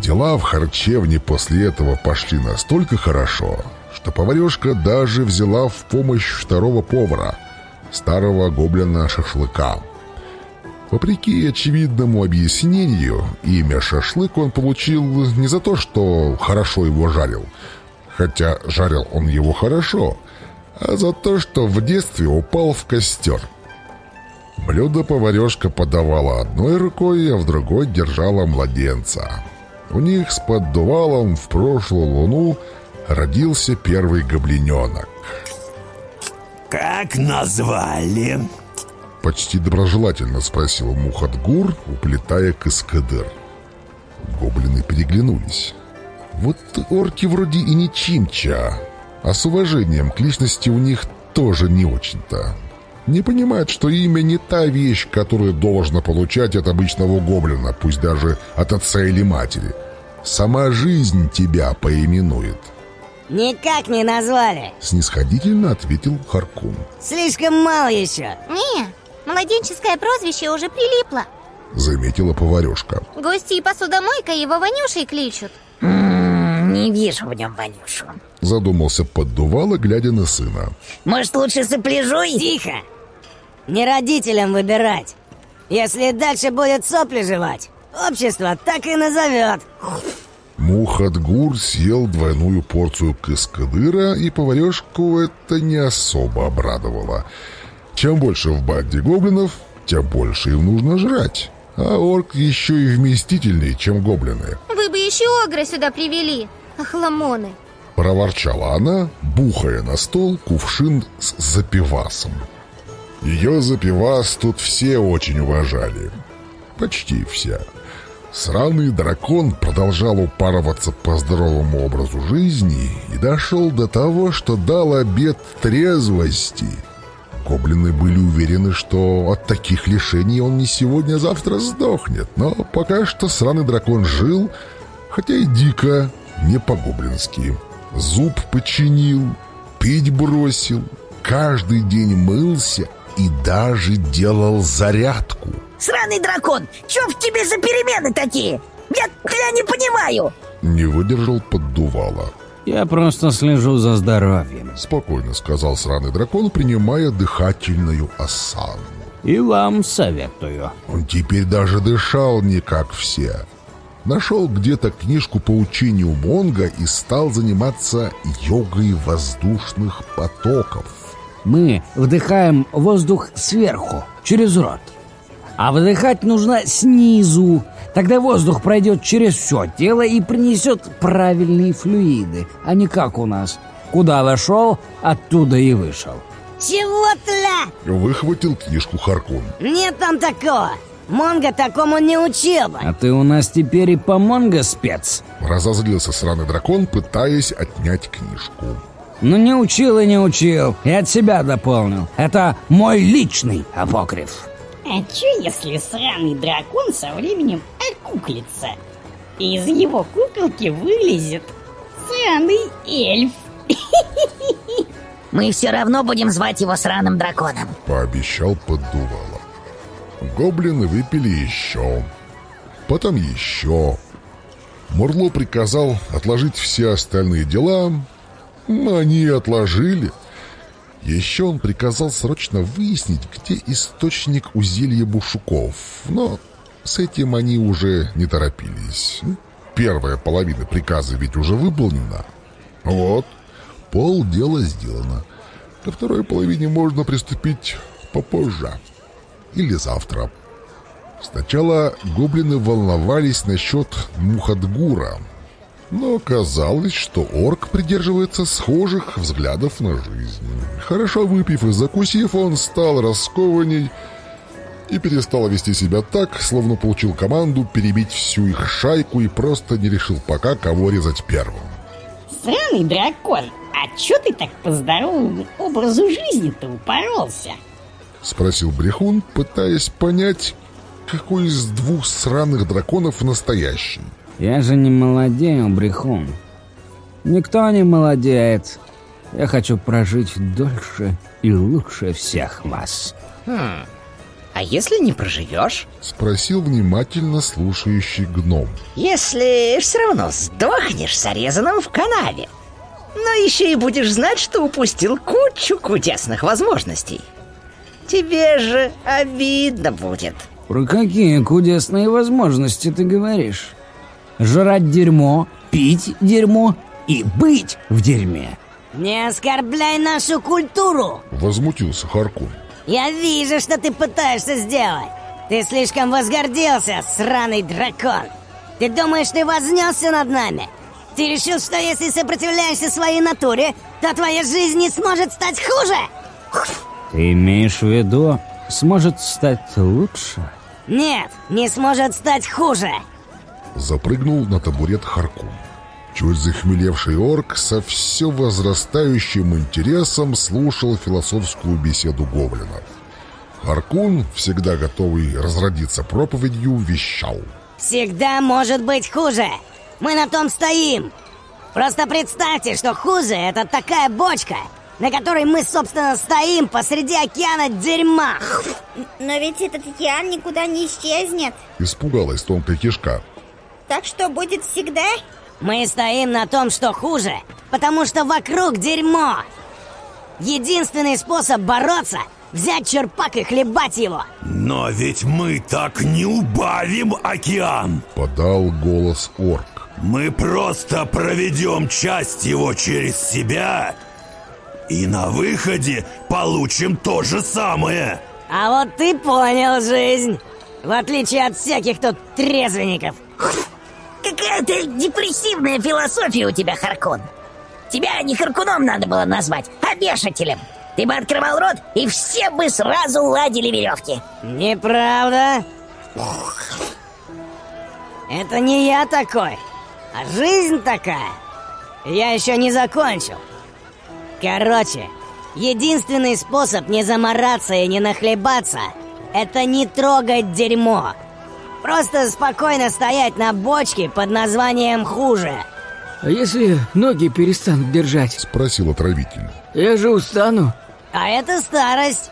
Дела в харчевне после этого пошли настолько хорошо, что поварешка даже взяла в помощь второго повара, старого гоблина шашлыка. Вопреки очевидному объяснению, имя «шашлык» он получил не за то, что хорошо его жарил, хотя жарил он его хорошо, а за то, что в детстве упал в костер. Блюдо поварешка подавала одной рукой, а в другой держала младенца. У них с поддувалом в прошлую луну родился первый гоблиненок. «Как назвали?» Почти доброжелательно спросил Мухатгур, уплетая каскадыр. Гоблины переглянулись. Вот орки вроде и не чимча, а с уважением к личности у них тоже не очень-то. Не понимают, что имя не та вещь, которую должно получать от обычного гоблина, пусть даже от отца или матери. Сама жизнь тебя поименует. «Никак не назвали!» Снисходительно ответил Харкун. «Слишком мало еще!» «Не, Младенческое прозвище уже прилипло Заметила поварешка Гости и посудомойка его Ванюшей кличут Не вижу в нем Ванюшу Задумался поддувало, глядя на сына Может лучше сопляжуй? Тихо! Не родителям выбирать Если дальше будет сопли жевать Общество так и назовет Мухатгур съел двойную порцию каскадыра, и поварешку это не особо обрадовало. Чем больше в банде гоблинов, тем больше им нужно жрать. А орк еще и вместительнее, чем гоблины. Вы бы еще огра сюда привели, охламоны. Проворчала она, бухая на стол кувшин с запивасом. Ее запивас тут все очень уважали. Почти все. Сраный дракон продолжал упарываться по здоровому образу жизни и дошел до того, что дал обет трезвости. Гоблины были уверены, что от таких лишений он не сегодня, а завтра сдохнет. Но пока что сраный дракон жил, хотя и дико, не по-гоблински. Зуб починил, пить бросил, каждый день мылся и даже делал зарядку. Сраный дракон, что в тебе за перемены такие? Я, я не понимаю. Не выдержал поддувало. Я просто слежу за здоровьем. Спокойно сказал сраный дракон, принимая дыхательную осану. И вам советую. Он теперь даже дышал не как все. Нашел где-то книжку по учению Монга и стал заниматься йогой воздушных потоков. Мы вдыхаем воздух сверху, через рот. А выдыхать нужно снизу. Тогда воздух пройдет через все тело и принесет правильные флюиды, а не как у нас. Куда вошел, оттуда и вышел. Чего тля? Выхватил книжку Харкун. Нет там такого. Монго такому не учил бы. А ты у нас теперь и по Монго спец. Разозлился сраный дракон, пытаясь отнять книжку. Ну не учил и не учил, и от себя дополнил. Это мой личный апокриф. А чё, если сраный дракон со временем окуклится? И из его куколки вылезет сраный эльф. Мы все равно будем звать его сраным драконом. Пообещал поддувало. Гоблины выпили еще. Потом еще. Мурло приказал отложить все остальные дела. Они отложили. Еще он приказал срочно выяснить, где источник у зелья бушуков. Но с этим они уже не торопились. Первая половина приказа ведь уже выполнена. Вот, пол дела сделано. Ко второй половине можно приступить попозже. Или завтра. Сначала гоблины волновались насчет Мухадгура, но оказалось, что орк придерживается схожих взглядов на жизнь. Хорошо выпив и закусив, он стал раскованней и перестал вести себя так, словно получил команду перебить всю их шайку и просто не решил пока, кого резать первым. Сраный дракон, а чё ты так по здоровому образу жизни-то упоролся? Спросил Брехун, пытаясь понять, какой из двух сраных драконов настоящий. Я же не молодею, Брехун. Никто не молодеет. Я хочу прожить дольше и лучше всех вас. Хм, а если не проживешь? Спросил внимательно слушающий гном. Если все равно сдохнешь зарезанным в канаве. Но еще и будешь знать, что упустил кучу чудесных возможностей. Тебе же обидно будет. Про какие кудесные возможности ты говоришь? Жрать дерьмо, пить дерьмо и быть в дерьме. Не оскорбляй нашу культуру. Возмутился Харкун. Я вижу, что ты пытаешься сделать. Ты слишком возгордился, сраный дракон. Ты думаешь, ты вознесся над нами? Ты решил, что если сопротивляешься своей натуре, то твоя жизнь не сможет стать хуже? Ты имеешь в виду, сможет стать лучше? Нет, не сможет стать хуже. Запрыгнул на табурет Харкун. Чуть захмелевший орк со все возрастающим интересом слушал философскую беседу гоблинов. Харкун, всегда готовый разродиться проповедью, вещал. Всегда может быть хуже. Мы на том стоим. Просто представьте, что хуже — это такая бочка, на которой мы, собственно, стоим посреди океана дерьма. Но ведь этот океан никуда не исчезнет. Испугалась тонкая кишка. Так что будет всегда? Мы стоим на том, что хуже, потому что вокруг дерьмо. Единственный способ бороться — взять черпак и хлебать его. Но ведь мы так не убавим океан. Подал голос орк. Мы просто проведем часть его через себя и на выходе получим то же самое. А вот ты понял жизнь. В отличие от всяких тут трезвенников. Какая-то депрессивная философия у тебя, Харкун. Тебя не Харкуном надо было назвать, а вешателем. Ты бы открывал рот, и все бы сразу ладили веревки. Неправда. Это не я такой, а жизнь такая. Я еще не закончил. Короче, единственный способ не замораться и не нахлебаться — это не трогать дерьмо. Просто спокойно стоять на бочке под названием «Хуже». А если ноги перестанут держать? Спросил отравитель. Я же устану. А это старость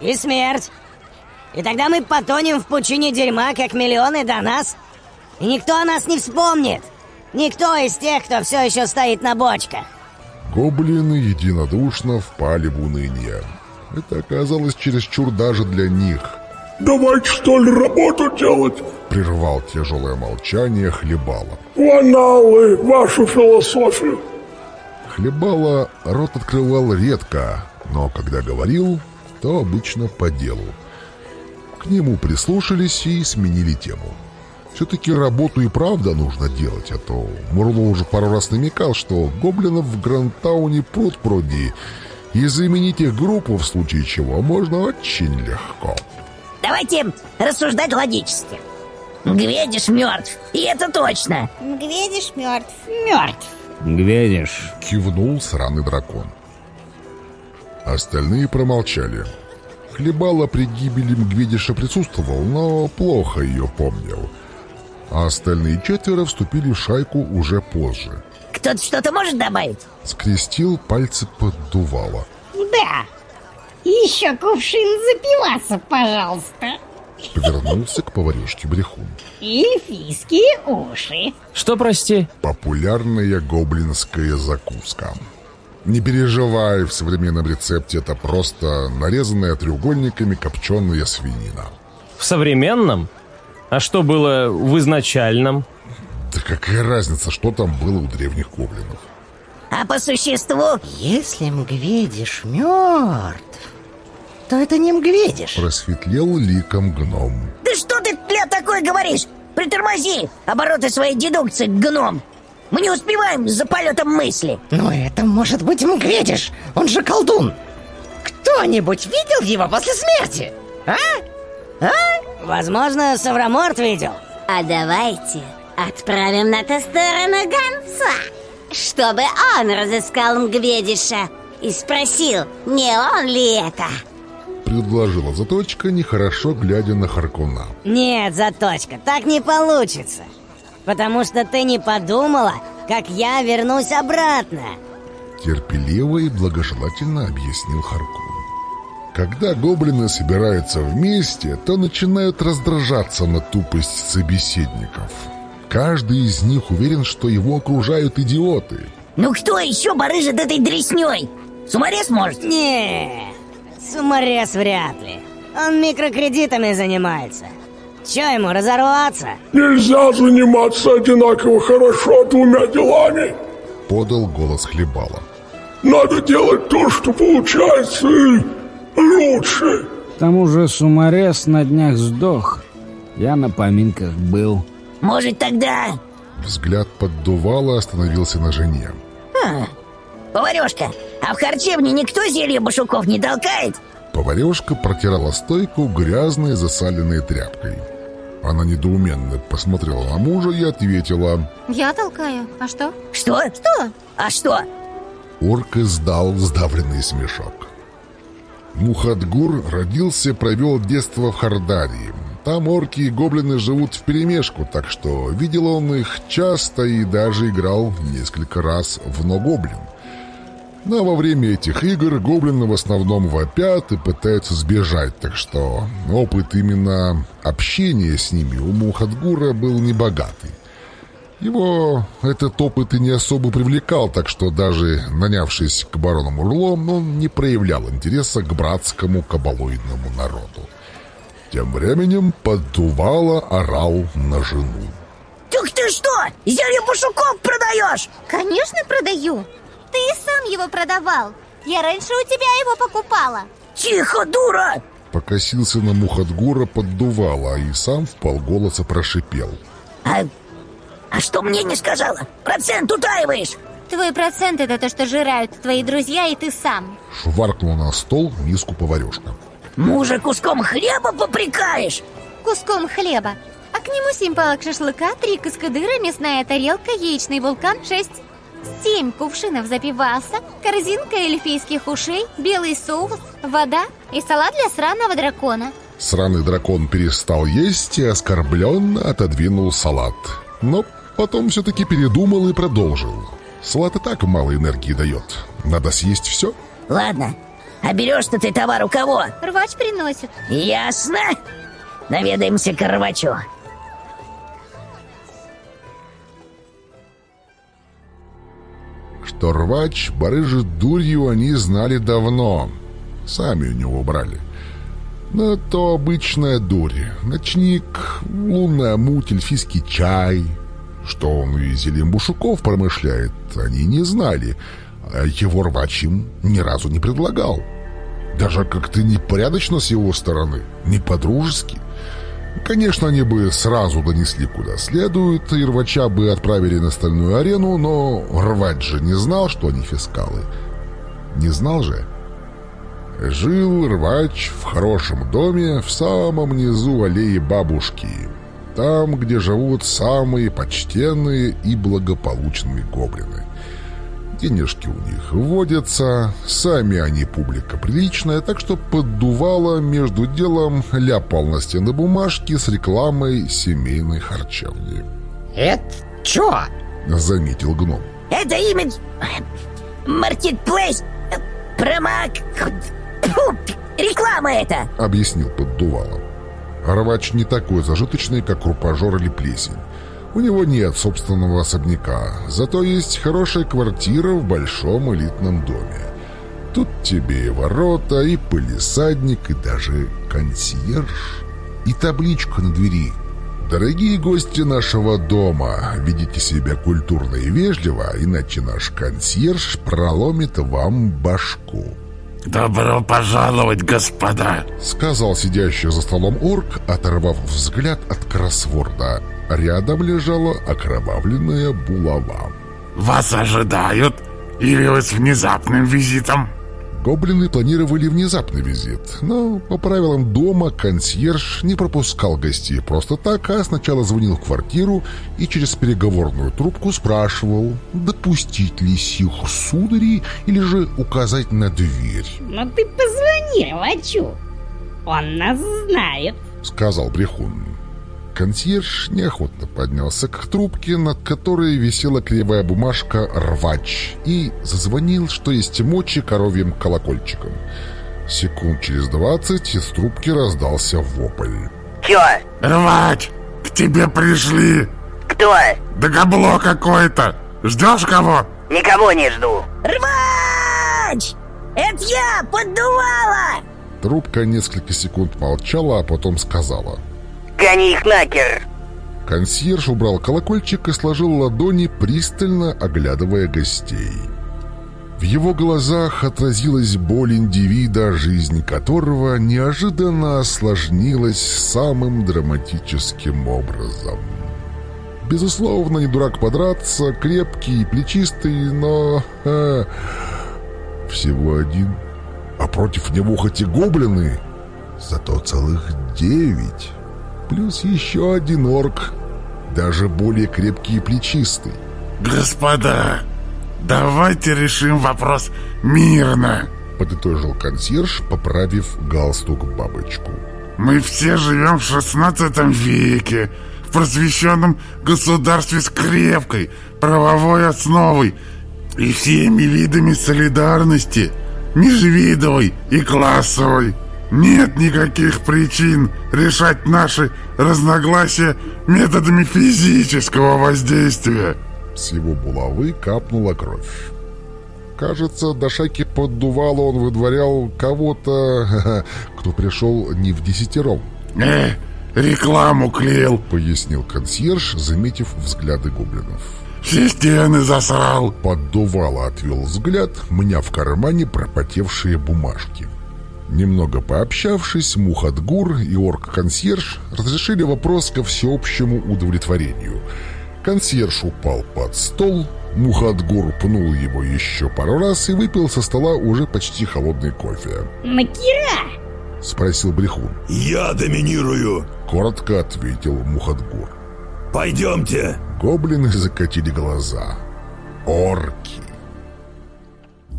и смерть. И тогда мы потонем в пучине дерьма, как миллионы до нас. И никто о нас не вспомнит. Никто из тех, кто все еще стоит на бочках. Гоблины единодушно впали в уныние. Это оказалось чересчур даже для них. «Давайте, что ли, работу делать?» Прервал тяжелое молчание Хлебала. «В аналы вашу философию!» Хлебала рот открывал редко, но когда говорил, то обычно по делу. К нему прислушались и сменили тему. Все-таки работу и правда нужно делать, а то Мурло уже пару раз намекал, что гоблинов в Грантауне пруд пруди, и заменить их группу в случае чего можно очень легко. Давайте рассуждать логически. Гведиш мертв, и это точно. Гведиш мертв. Мертв. Гведиш. Кивнул сраный дракон. Остальные промолчали. Хлебала при гибели Мгведиша присутствовал, но плохо ее помнил. А остальные четверо вступили в шайку уже позже. Кто-то что-то может добавить? Скрестил пальцы поддувало. Да. Еще кувшин запиваться, пожалуйста. Повернулся к поварешке Брехун. И эльфийские уши. Что, прости? Популярная гоблинская закуска. Не переживай, в современном рецепте это просто нарезанная треугольниками копченая свинина. В современном? А что было в изначальном? Да какая разница, что там было у древних гоблинов? А по существу... Если Мгведиш мертв, то это не Мгведиш. Просветлел ликом гном. Да что ты, бля, такое говоришь? Притормози обороты своей дедукции, гном. Мы не успеваем за полетом мысли. Но это может быть Мгведиш, он же колдун. Кто-нибудь видел его после смерти? А? А? Возможно, Савроморт видел. А давайте отправим на ту сторону гонца, чтобы он разыскал Мгведиша и спросил, не он ли это. Предложила заточка, нехорошо глядя на Харкуна. Нет, заточка, так не получится. Потому что ты не подумала, как я вернусь обратно. Терпеливо и благожелательно объяснил Харкун. Когда гоблины собираются вместе, то начинают раздражаться на тупость собеседников. Каждый из них уверен, что его окружают идиоты. Ну кто еще барыжит этой дресней? Сумарес может? Не, сумарес вряд ли. Он микрокредитами занимается. Че ему, разорваться? Нельзя заниматься одинаково хорошо двумя делами. Подал голос Хлебала. Надо делать то, что получается и лучше. К тому же Сумарес на днях сдох. Я на поминках был. Может тогда... Взгляд поддувало остановился на жене. А, поварешка, а в харчевне никто зелье башуков не толкает? Поварешка протирала стойку грязной засаленной тряпкой. Она недоуменно посмотрела на мужа и ответила Я толкаю. А что? Что? Что? А что? Орк издал сдавленный смешок. Мухадгур родился и провел детство в Хардарии. Там орки и гоблины живут вперемешку, так что видел он их часто и даже играл несколько раз в «Но-гоблин». Но во время этих игр гоблины в основном вопят и пытаются сбежать, так что опыт именно общения с ними у Мухадгура был небогатый. Его этот опыт и не особо привлекал, так что даже нанявшись к барону Мурло, он не проявлял интереса к братскому кабалоидному народу. Тем временем поддувало орал на жену. Так ты что, зелье башуков продаешь? Конечно, продаю. Ты и сам его продавал. Я раньше у тебя его покупала. Тихо, дура! Покосился на Мухадгура поддувало, и сам в полголоса прошипел. А, а что мне не сказала? Процент утаиваешь? Твой процент это то, что жирают твои друзья и ты сам. Шваркнул на стол миску поварешка. Мужа куском хлеба попрекаешь? Куском хлеба. А к нему семь палок шашлыка, три каскадыра, мясная тарелка, яичный вулкан, шесть... Семь кувшинов запивался, корзинка эльфийских ушей, белый соус, вода и салат для сраного дракона. Сраный дракон перестал есть и оскорбленно отодвинул салат. Но потом все-таки передумал и продолжил. Салат и так мало энергии дает. Надо съесть все. Ладно, а берешь-то ты товар у кого? Рвач приносит. Ясно. Наведаемся к рвачу. Что рвач барыжит дурью они знали давно. Сами у него брали. Но то обычная дурь. Ночник, лунная муть, эльфийский чай. Что он и зельем бушуков промышляет, они не знали. А его рвач им ни разу не предлагал. Даже как-то непорядочно с его стороны, не по-дружески. Конечно, они бы сразу донесли куда следует, и рвача бы отправили на стальную арену, но рвач же не знал, что они фискалы. Не знал же. Жил рвач в хорошем доме в самом низу аллеи бабушки. Там, где живут самые почтенные и благополучные гоблины. Денежки у них водятся, сами они публика приличная, так что поддувало между делом ляпал на стены бумажки с рекламой семейной харчевни. Это чё? Заметил гном. Это имя... Маркетплейс... Промак... Фу, реклама это! Объяснил поддувало. Рвач не такой зажиточный, как крупажор или плесень. У него нет собственного особняка, зато есть хорошая квартира в большом элитном доме. Тут тебе и ворота, и полисадник, и даже консьерж, и табличка на двери. Дорогие гости нашего дома, ведите себя культурно и вежливо, иначе наш консьерж проломит вам башку. «Добро пожаловать, господа!» Сказал сидящий за столом орк, оторвав взгляд от кроссворда. Рядом лежала окровавленная булава. «Вас ожидают? Или вы с внезапным визитом?» Гоблины планировали внезапный визит, но по правилам дома консьерж не пропускал гостей просто так, а сначала звонил в квартиру и через переговорную трубку спрашивал, допустить ли сих судари или же указать на дверь. Ну ты позвони Рвачу, он нас знает, сказал Брехун. Консьерж неохотно поднялся к трубке, над которой висела кривая бумажка «Рвач» и зазвонил, что есть мочи, коровьим колокольчиком. Секунд через двадцать из трубки раздался вопль. Чё? «Рвач, к тебе пришли!» Кто? «Да габло какое-то! Ждешь кого?» Никого не жду. Рвач! Это я, поддувала! Трубка несколько секунд молчала, а потом сказала. Гони их нахер! Консьерж убрал колокольчик и сложил ладони, пристально оглядывая гостей. В его глазах отразилась боль индивида, жизнь которого неожиданно осложнилась самым драматическим образом. Безусловно, не дурак подраться, крепкий и плечистый, но... Ха, всего один. А против него хоть и гоблины, зато целых девять. Плюс еще один орк, даже более крепкий и плечистый. «Господа, давайте решим вопрос мирно», подытожил консьерж, поправив галстук бабочку. «Мы все живем в шестнадцатом веке, в просвещенном государстве с крепкой правовой основой и всеми видами солидарности, межвидовой и классовой. Нет никаких причин решать наши разногласия методами физического воздействия. С его булавы капнула кровь. Кажется, до шайки поддувало он выдворял кого-то, кто пришел не в десятером. «Э, рекламу клеил», — пояснил консьерж, заметив взгляды гоблинов. «Все стены засрал!» Поддувало отвел взгляд, меня в кармане пропотевшие бумажки. Немного пообщавшись, Мухадгур и орк-консьерж разрешили вопрос ко всеобщему удовлетворению. Консьерж упал под стол, Мухадгур пнул его еще пару раз и выпил со стола уже почти холодный кофе. Макира! Спросил Брехун. Я доминирую. Коротко ответил Мухадгур. Пойдемте. Гоблины закатили глаза. Орки.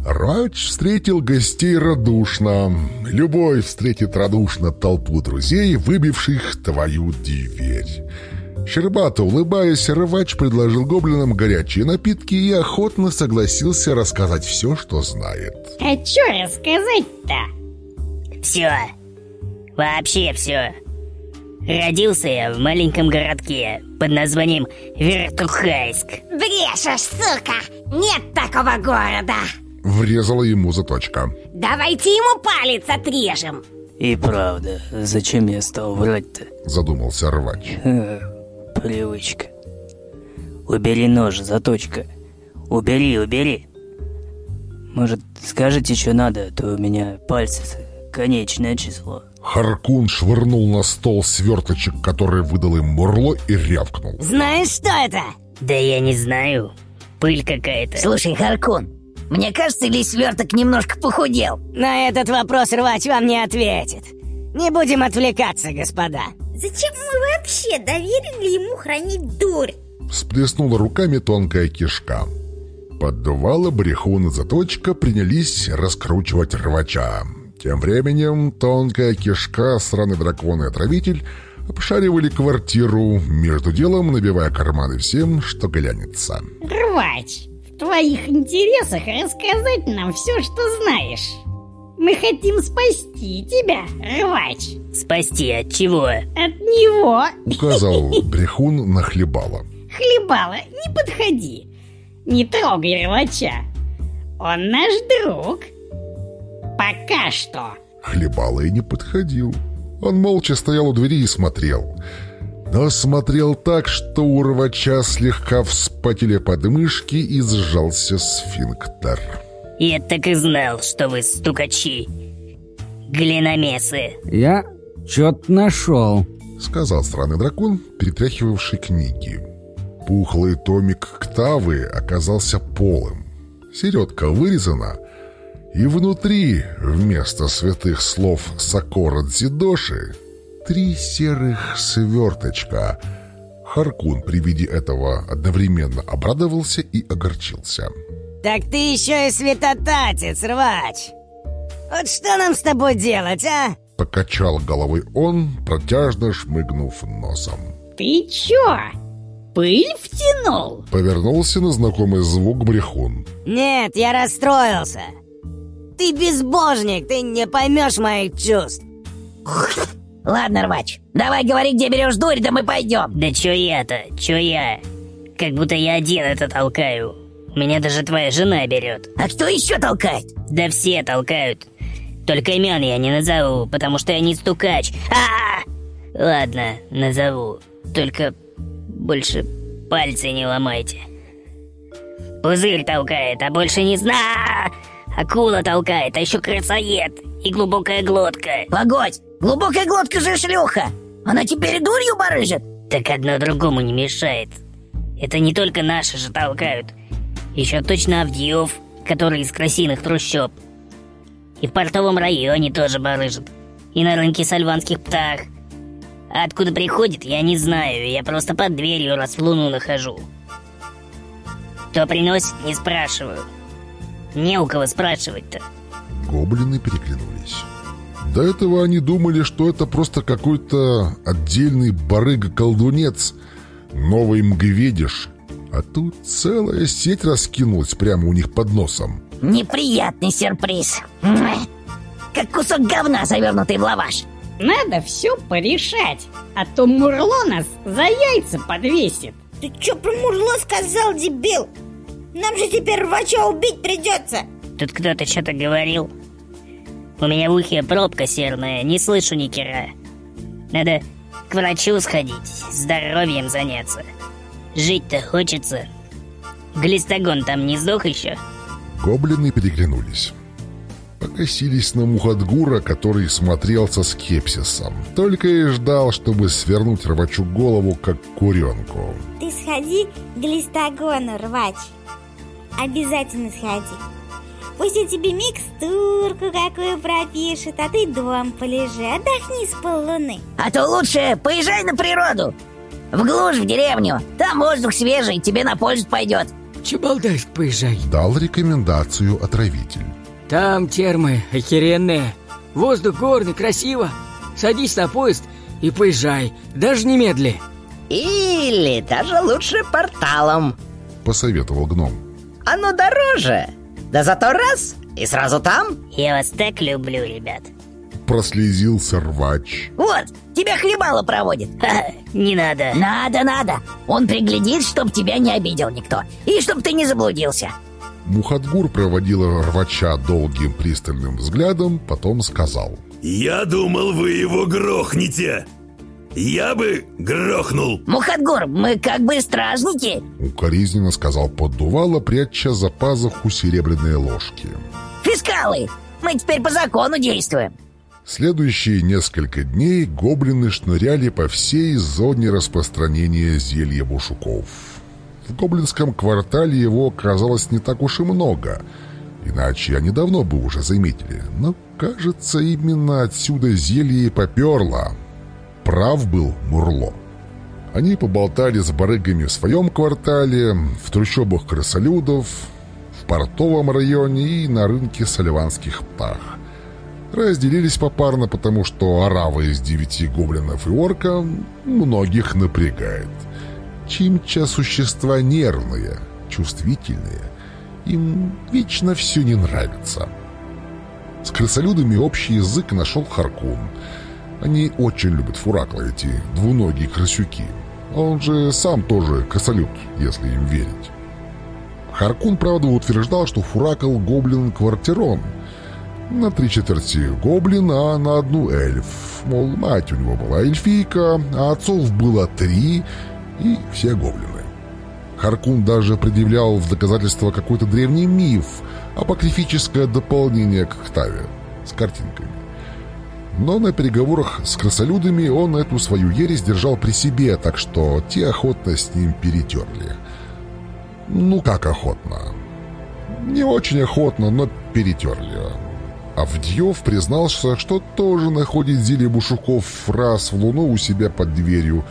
Рач встретил гостей радушно. Любой встретит радушно толпу друзей, выбивших твою дверь. Щербато улыбаясь, Рвач предложил гоблинам горячие напитки и охотно согласился рассказать все, что знает. А чё рассказать-то? Все. Вообще все. Родился я в маленьком городке под названием Вертухайск. Брешешь, сука! Нет такого города! Врезала ему заточка. Давайте ему палец отрежем! И правда, зачем я стал врать-то? Задумался Рвач. Ха, привычка. Убери нож, заточка. Убери, убери. Может, скажете, что надо, а то у меня пальцы конечное число. Харкун швырнул на стол сверточек, который выдал им Мурло, и рявкнул. Знаешь, что это? Да я не знаю. Пыль какая-то. Слушай, Харкун, мне кажется, или сверток немножко похудел? На этот вопрос рвач вам не ответит. Не будем отвлекаться, господа. Зачем мы вообще доверили ему хранить дурь? Всплеснула руками тонкая кишка. Поддувало брехун и заточка принялись раскручивать рвача. Тем временем тонкая кишка, сраный дракон и отравитель обшаривали квартиру, между делом набивая карманы всем, что глянется. Рвач, в твоих интересах рассказать нам все, что знаешь. Мы хотим спасти тебя, Рвач. Спасти от чего? От него. Указал брехун на хлебало. Хлебала, не подходи. Не трогай Рвача. Он наш друг. Пока что. Хлебало и не подходил. Он молча стоял у двери и смотрел. Но смотрел так, что у рвача слегка вспотели подмышки и сжался сфинктер. Я так и знал, что вы стукачи. Глиномесы. Я чё-то нашел, сказал странный дракон, перетряхивавший книги. Пухлый томик Ктавы оказался полым. Середка вырезана, и внутри, вместо святых слов Сокора Дзидоши, три серых сверточка. Харкун при виде этого одновременно обрадовался и огорчился. Так ты еще и святотатец, рвач. Вот что нам с тобой делать, а? Покачал головой он, протяжно шмыгнув носом. Ты чё? Пыль втянул? Повернулся на знакомый звук брехун. Нет, я расстроился. Ты безбожник, ты не поймешь моих чувств. Ладно, рвач, давай говори, где берешь дурь, да мы пойдем. Да чё я-то, чё я? Как будто я один это толкаю. Меня даже твоя жена берет. А кто еще толкает? Да все толкают. Только имен я не назову, потому что я не стукач. А, -а, -а! Ладно, назову. Только больше пальцы не ломайте. Пузырь толкает, а больше не знаю. Акула толкает, а еще красоед и глубокая глотка. Погодь, глубокая глотка же шлюха. Она теперь дурью барыжит. Так одно другому не мешает. Это не только наши же толкают. Еще точно Авдеев, который из красивых трущоб. И в портовом районе тоже барыжит. И на рынке сальванских птах. А откуда приходит, я не знаю. Я просто под дверью раз в луну нахожу. Кто приносит, не спрашиваю. Не у кого спрашивать-то. Гоблины переглянулись. До этого они думали, что это просто какой-то отдельный барыга-колдунец, новый мгведиш. А тут целая сеть раскинулась прямо у них под носом. Неприятный сюрприз. Как кусок говна, завернутый в лаваш. Надо все порешать, а то Мурло нас за яйца подвесит. Ты что про Мурло сказал, дебил? Нам же теперь рвача убить придется. Тут кто-то что-то говорил. У меня в ухе пробка серная, не слышу ни хера. Надо к врачу сходить, здоровьем заняться. Жить-то хочется. Глистогон там не сдох еще? Гоблины переглянулись. Покосились на Мухадгура, который смотрел со скепсисом. Только и ждал, чтобы свернуть рвачу голову, как куренку. Ты сходи к глистогону, рвач. Обязательно сходи. Пусть он тебе микстурку какую пропишет, а ты дом полежи, отдохни с поллуны. А то лучше поезжай на природу. В глушь, в деревню. Там воздух свежий, тебе на пользу пойдет. Чебалдайск поезжай. Дал рекомендацию отравитель. Там термы охеренные. Воздух горный, красиво. Садись на поезд и поезжай, даже немедли. Или даже лучше порталом. Посоветовал гном. Оно дороже. Да зато раз и сразу там. Я вас так люблю, ребят. Прослезился рвач. Вот, тебя хлебало проводит. Ха, не надо. Надо, надо. Он приглядит, чтоб тебя не обидел никто. И чтоб ты не заблудился. Мухатгур проводил рвача долгим пристальным взглядом, потом сказал. Я думал, вы его грохнете. Я бы грохнул. Мухатгур, мы как бы стражники. Укоризненно сказал поддувало, пряча за пазуху серебряные ложки. Фискалы, мы теперь по закону действуем. Следующие несколько дней гоблины шныряли по всей зоне распространения зелья бушуков. В гоблинском квартале его оказалось не так уж и много, иначе они давно бы уже заметили. Но, кажется, именно отсюда зелье и поперло. Прав был Мурло. Они поболтали с барыгами в своем квартале, в трущобах крысолюдов, в портовом районе и на рынке соливанских птах. Разделились попарно, потому что орава из девяти гоблинов и орка многих напрягает. Чимча существа нервные, чувствительные. Им вечно все не нравится. С крысолюдами общий язык нашел Харкун. Они очень любят фуракла, эти двуногие крысюки. Он же сам тоже крысолюд, если им верить. Харкун, правда, утверждал, что фуракл гоблин-квартирон. На три четверти гоблин, а на одну эльф. Мол, мать у него была эльфийка, а отцов было три, и все гоблины. Харкун даже предъявлял в доказательство какой-то древний миф, апокрифическое дополнение к Ктаве с картинками. Но на переговорах с красолюдами он эту свою ересь держал при себе, так что те охотно с ним перетерли. Ну как охотно? Не очень охотно, но перетерли. Авдьев признался, что тоже находит зелье бушуков раз в луну у себя под дверью.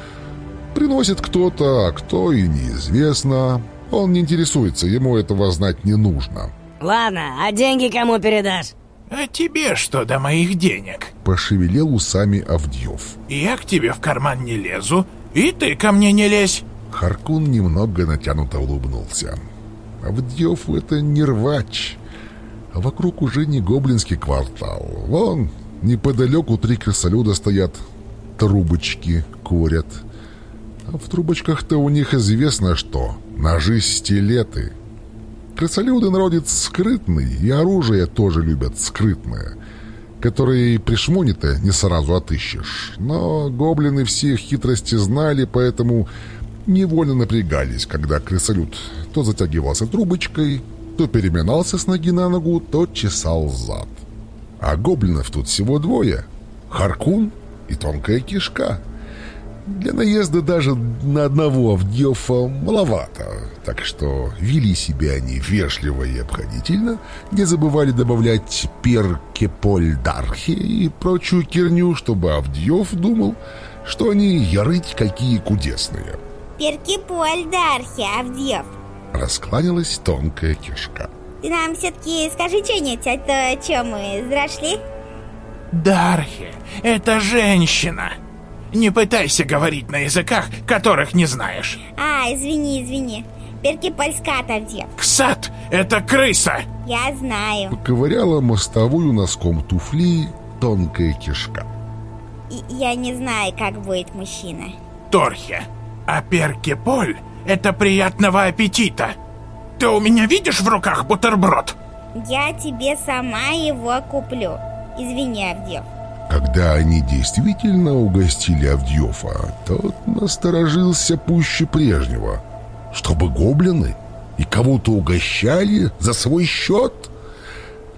Приносит кто-то, а кто и неизвестно. Он не интересуется, ему этого знать не нужно. Ладно, а деньги кому передашь? А тебе что до моих денег? Пошевелел усами Авдьев. Я к тебе в карман не лезу, и ты ко мне не лезь. Харкун немного натянуто улыбнулся. Авдьев — это не рвач. А вокруг уже не гоблинский квартал. Вон, неподалеку три крысолюда стоят. Трубочки курят. А в трубочках-то у них известно что. Ножи-стилеты. Крысолюды народец скрытный, и оружие тоже любят скрытное, которое и при шмоне-то не сразу отыщешь. Но гоблины все их хитрости знали, поэтому невольно напрягались, когда крысолют то затягивался трубочкой, то переминался с ноги на ногу, то чесал зад. А гоблинов тут всего двое — Харкун и Тонкая Кишка. Для наезда даже на одного Авдьёфа маловато, так что вели себя они вежливо и обходительно, не забывали добавлять перкепольдархи и прочую керню, чтобы Авдьёв думал, что они ярыть какие кудесные. Перкипольдархи, Авдьев. Раскланялась тонкая кишка. Ты нам все-таки скажи что-нибудь, а то чем мы зашли? Дархи, это женщина. Не пытайся говорить на языках, которых не знаешь. А, извини, извини. Перкипольскат, Авдьев. Ксат, это крыса. Я знаю. Ковыряла мостовую носком туфли тонкая кишка. И я не знаю, как будет мужчина. Торхе, а перкиполь — это приятного аппетита. Ты у меня видишь в руках бутерброд? Я тебе сама его куплю. Извини, Авдьев. Когда они действительно угостили Авдьёфа, тот насторожился пуще прежнего. Чтобы гоблины и кого-то угощали за свой счет?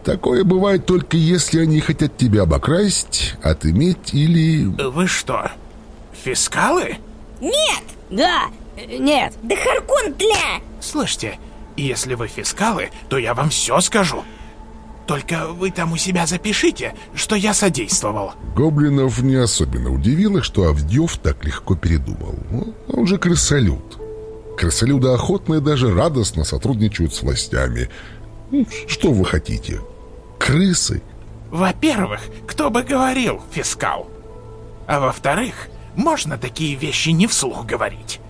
Такое бывает только если они хотят тебя обокрасть, отыметь или... Вы что, фискалы? Нет! Да, нет. Да Харкун тля! Слышите, если вы фискалы, то я вам все скажу. Только вы там у себя запишите, что я содействовал. Гоблинов не особенно удивило, что Авдеев так легко передумал. Ну, Он же крысолюд. Крысолюды охотно и даже радостно сотрудничают с властями. Ну, Что вы хотите? Крысы? Во-первых, кто бы говорил, фискал. А во-вторых, можно такие вещи не вслух говорить.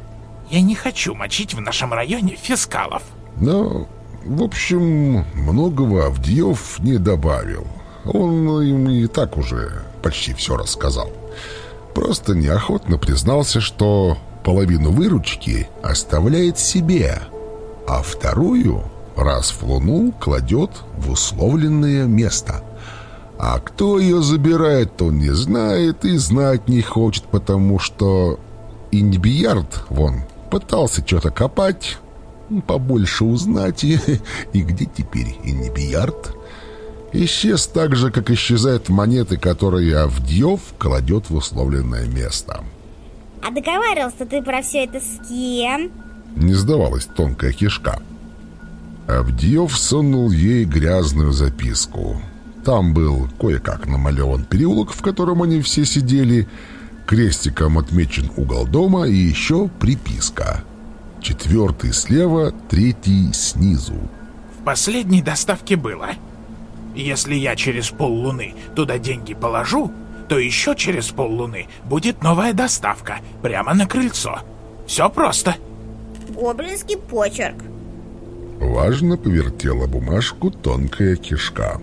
Я не хочу мочить в нашем районе фискалов. Но, в общем, многого Авдеев не добавил. Он им и так уже почти все рассказал. Просто неохотно признался, что половину выручки оставляет себе, а вторую раз в луну кладет в условленное место. А кто ее забирает, он не знает и знать не хочет, потому что Иньбиярд, вон, пытался что-то копать, побольше узнать, и, и где теперь Иньбиярд? Исчез так же, как исчезают монеты, которые Авдьев кладет в условленное место. А договаривался ты про все это с кем? Не сдавалась тонкая кишка. Авдеев сунул ей грязную записку. Там был кое-как намалеван переулок, в котором они все сидели, крестиком отмечен угол дома и еще приписка. Четвертый слева, третий снизу. В последней доставке было. Если я через поллуны туда деньги положу, то еще через поллуны будет новая доставка прямо на крыльцо. Все просто. Гоблинский почерк. Важно повертела бумажку тонкая кишка.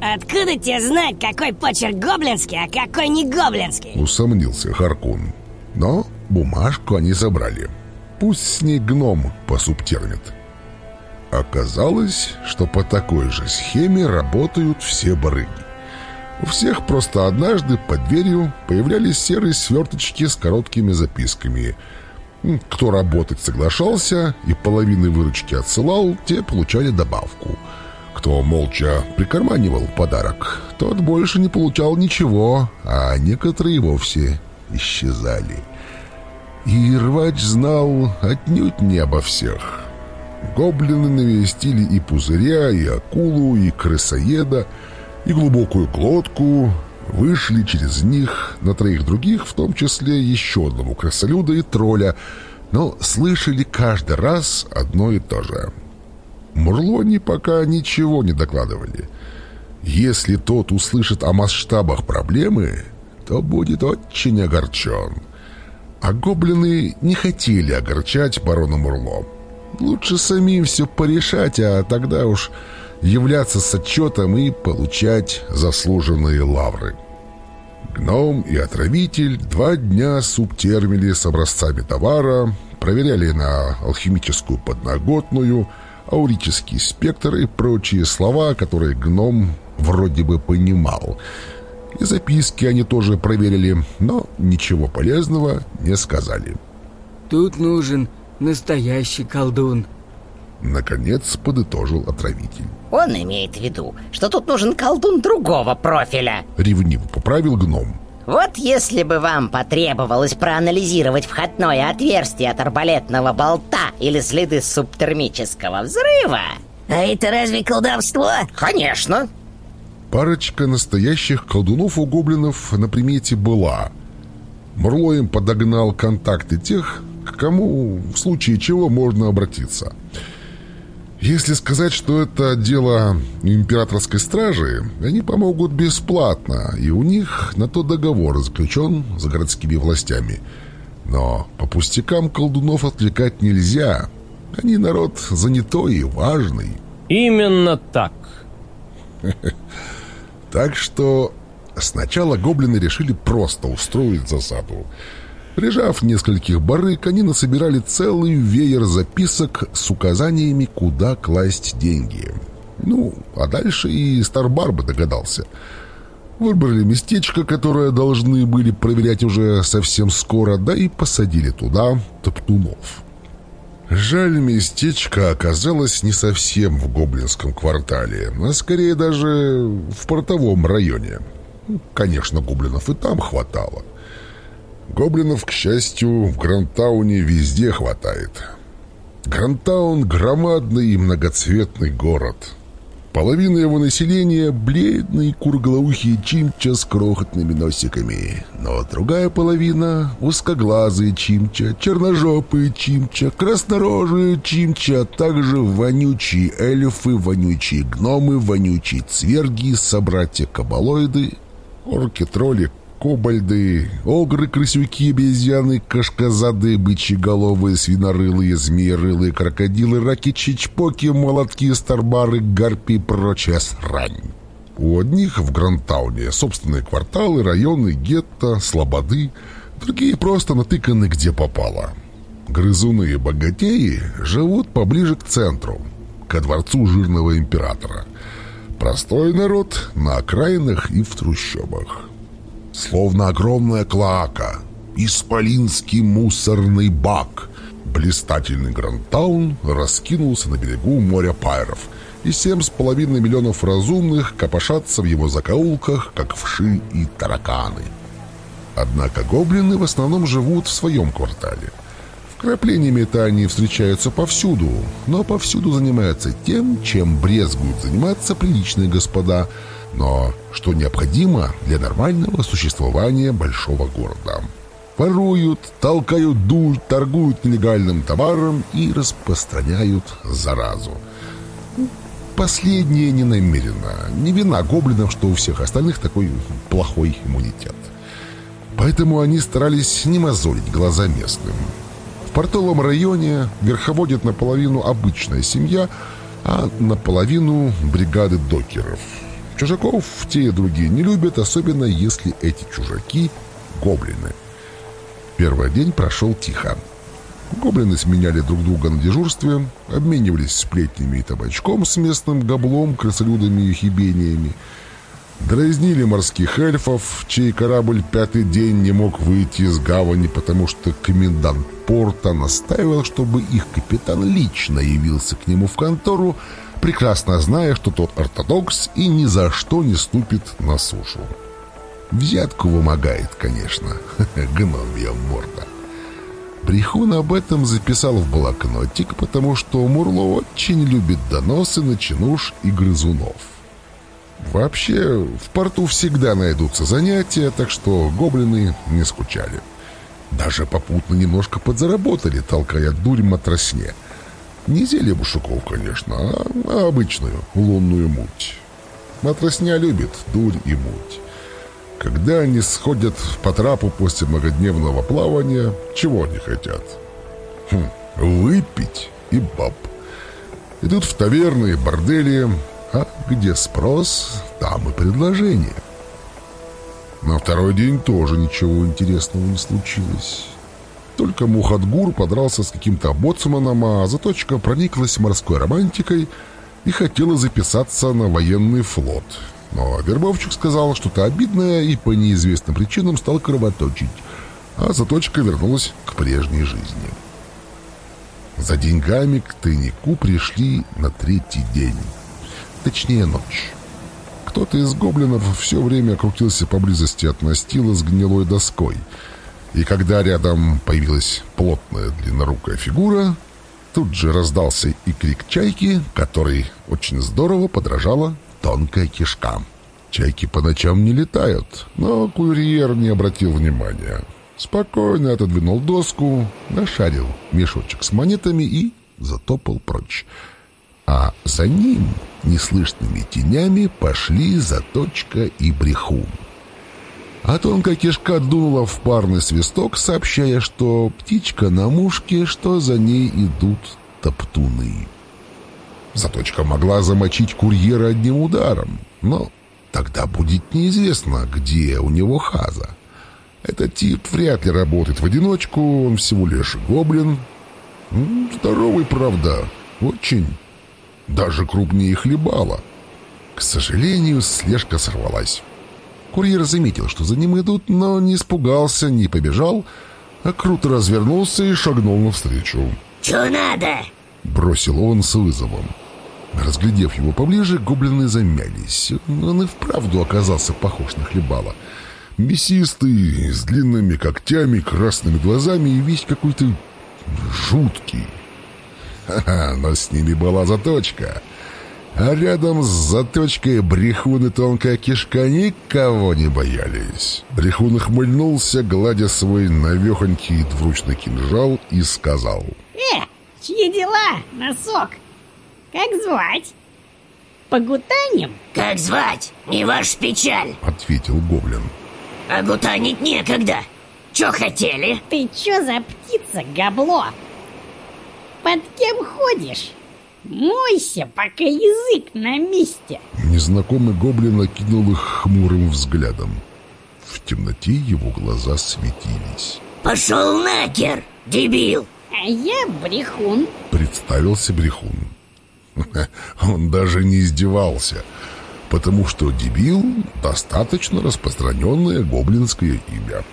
Откуда тебе знать, какой почерк гоблинский, а какой не гоблинский? Усомнился Харкун. Но бумажку они забрали. Пусть с ней гном посубтернет. Оказалось, что по такой же схеме работают все барыги. У всех просто однажды под дверью появлялись серые сверточки с короткими записками. Кто работать соглашался и половины выручки отсылал, те получали добавку. Кто молча прикарманивал подарок, тот больше не получал ничего, а некоторые вовсе исчезали. И рвач знал отнюдь не обо всех. Гоблины навестили и пузыря, и акулу, и крысоеда, и глубокую глотку, вышли через них на троих других, в том числе еще одного крысолюда и тролля, но слышали каждый раз одно и то же. Мурлони пока ничего не докладывали. Если тот услышит о масштабах проблемы, то будет очень огорчен. А гоблины не хотели огорчать барона Мурло. Лучше самим все порешать, а тогда уж являться с отчетом и получать заслуженные лавры. Гном и отравитель два дня субтермили с образцами товара, проверяли на алхимическую подноготную, аурический спектр и прочие слова, которые гном вроде бы понимал. И записки они тоже проверили, но ничего полезного не сказали. Тут нужен настоящий колдун. Наконец подытожил отравитель. Он имеет в виду, что тут нужен колдун другого профиля. Ревниво поправил гном. Вот если бы вам потребовалось проанализировать входное отверстие от арбалетного болта или следы субтермического взрыва... А это разве колдовство? Конечно. Парочка настоящих колдунов у гоблинов на примете была. Мурло им подогнал контакты тех, к кому в случае чего можно обратиться. Если сказать, что это дело императорской стражи, они помогут бесплатно, и у них на то договор заключен за городскими властями. Но по пустякам колдунов отвлекать нельзя. Они народ занятой и важный. Именно так. Так что сначала гоблины решили просто устроить засаду. Прижав нескольких барыг, они насобирали целый веер записок с указаниями, куда класть деньги. Ну, а дальше и Старбар бы догадался. Выбрали местечко, которое должны были проверять уже совсем скоро, да и посадили туда топтунов. Жаль, местечко оказалось не совсем в гоблинском квартале, а скорее даже в портовом районе. Конечно, гоблинов и там хватало. Гоблинов, к счастью, в Грантауне везде хватает. Грантаун — громадный и многоцветный город. Половина его населения — бледные курголоухие чимча с крохотными носиками. Но другая половина — узкоглазые чимча, черножопые чимча, краснорожие чимча, а также вонючие эльфы, вонючие гномы, вонючие цверги, собратья-кабалоиды, орки-тролли, кобальды, огры, крысюки, обезьяны, кашказады, бычьеголовые, свинорылые, змеерылые, крокодилы, раки, чичпоки, молотки, старбары, гарпи и прочая срань. У одних в Грантауне собственные кварталы, районы, гетто, слободы, другие просто натыканы где попало. Грызуны и богатеи живут поближе к центру, ко дворцу жирного императора. Простой народ на окраинах и в трущобах словно огромная клоака, исполинский мусорный бак. Блистательный Грантаун раскинулся на берегу моря Пайров, и семь с половиной миллионов разумных копошатся в его закоулках, как вши и тараканы. Однако гоблины в основном живут в своем квартале. Вкраплениями-то они встречаются повсюду, но повсюду занимаются тем, чем брезгуют заниматься приличные господа – но что необходимо для нормального существования большого города. Воруют, толкают дурь, торгуют нелегальным товаром и распространяют заразу. Последнее не намерено. Не вина гоблинов, что у всех остальных такой плохой иммунитет. Поэтому они старались не мозолить глаза местным. В портовом районе верховодит наполовину обычная семья, а наполовину бригады докеров – Чужаков те и другие не любят, особенно если эти чужаки — гоблины. Первый день прошел тихо. Гоблины сменяли друг друга на дежурстве, обменивались сплетнями и табачком с местным гоблом, крысолюдами и хибениями. Дразнили морских эльфов, чей корабль пятый день не мог выйти из гавани, потому что комендант порта настаивал, чтобы их капитан лично явился к нему в контору, прекрасно зная, что тот ортодокс и ни за что не ступит на сушу. Взятку вымогает, конечно, гномья морда. Брехун об этом записал в блокнотик, потому что Мурло очень любит доносы на чинуш и грызунов. Вообще, в порту всегда найдутся занятия, так что гоблины не скучали. Даже попутно немножко подзаработали, толкая дурь матросне – не зелье бушуков, конечно, а, а обычную лунную муть. Матросня любит дурь и муть. Когда они сходят по трапу после многодневного плавания, чего они хотят? Хм, выпить и баб. Идут в таверны и бордели, а где спрос, там и предложение. На второй день тоже ничего интересного не случилось. Только Мухадгур подрался с каким-то боцманом, а заточка прониклась морской романтикой и хотела записаться на военный флот. Но вербовчик сказал что-то обидное и по неизвестным причинам стал кровоточить, а заточка вернулась к прежней жизни. За деньгами к тайнику пришли на третий день, точнее ночь. Кто-то из гоблинов все время крутился поблизости от настила с гнилой доской — и когда рядом появилась плотная длиннорукая фигура, тут же раздался и крик чайки, который очень здорово подражала тонкая кишка. Чайки по ночам не летают, но курьер не обратил внимания. Спокойно отодвинул доску, нашарил мешочек с монетами и затопал прочь. А за ним неслышными тенями пошли Заточка и Брехун. А тонкая кишка дунула в парный свисток, сообщая, что птичка на мушке, что за ней идут топтуны. Заточка могла замочить курьера одним ударом, но тогда будет неизвестно, где у него хаза. Этот тип вряд ли работает в одиночку, он всего лишь гоблин. Здоровый, правда, очень. Даже крупнее хлебала. К сожалению, слежка сорвалась. Курьер заметил, что за ним идут, но не испугался, не побежал, а круто развернулся и шагнул навстречу. «Чё надо?» — бросил он с вызовом. Разглядев его поближе, гоблины замялись. Он и вправду оказался похож на хлебала. Мясистый, с длинными когтями, красными глазами и весь какой-то жуткий. Ха-ха, но с ними была заточка. А рядом с заточкой брехун и тонкая кишка никого не боялись. Брехун ухмыльнулся, гладя свой навехонький двуручный кинжал, и сказал. Э, чьи дела, носок? Как звать? Погутанем? Как звать? Не ваш печаль. Ответил гоблин. А гутанить некогда. Чё хотели? Ты чё за птица, гобло? Под кем ходишь? Мойся, пока язык на месте. Незнакомый гоблин окинул их хмурым взглядом. В темноте его глаза светились. Пошел нахер, дебил! А я брехун. Представился брехун. Он даже не издевался, потому что дебил — достаточно распространенное гоблинское имя.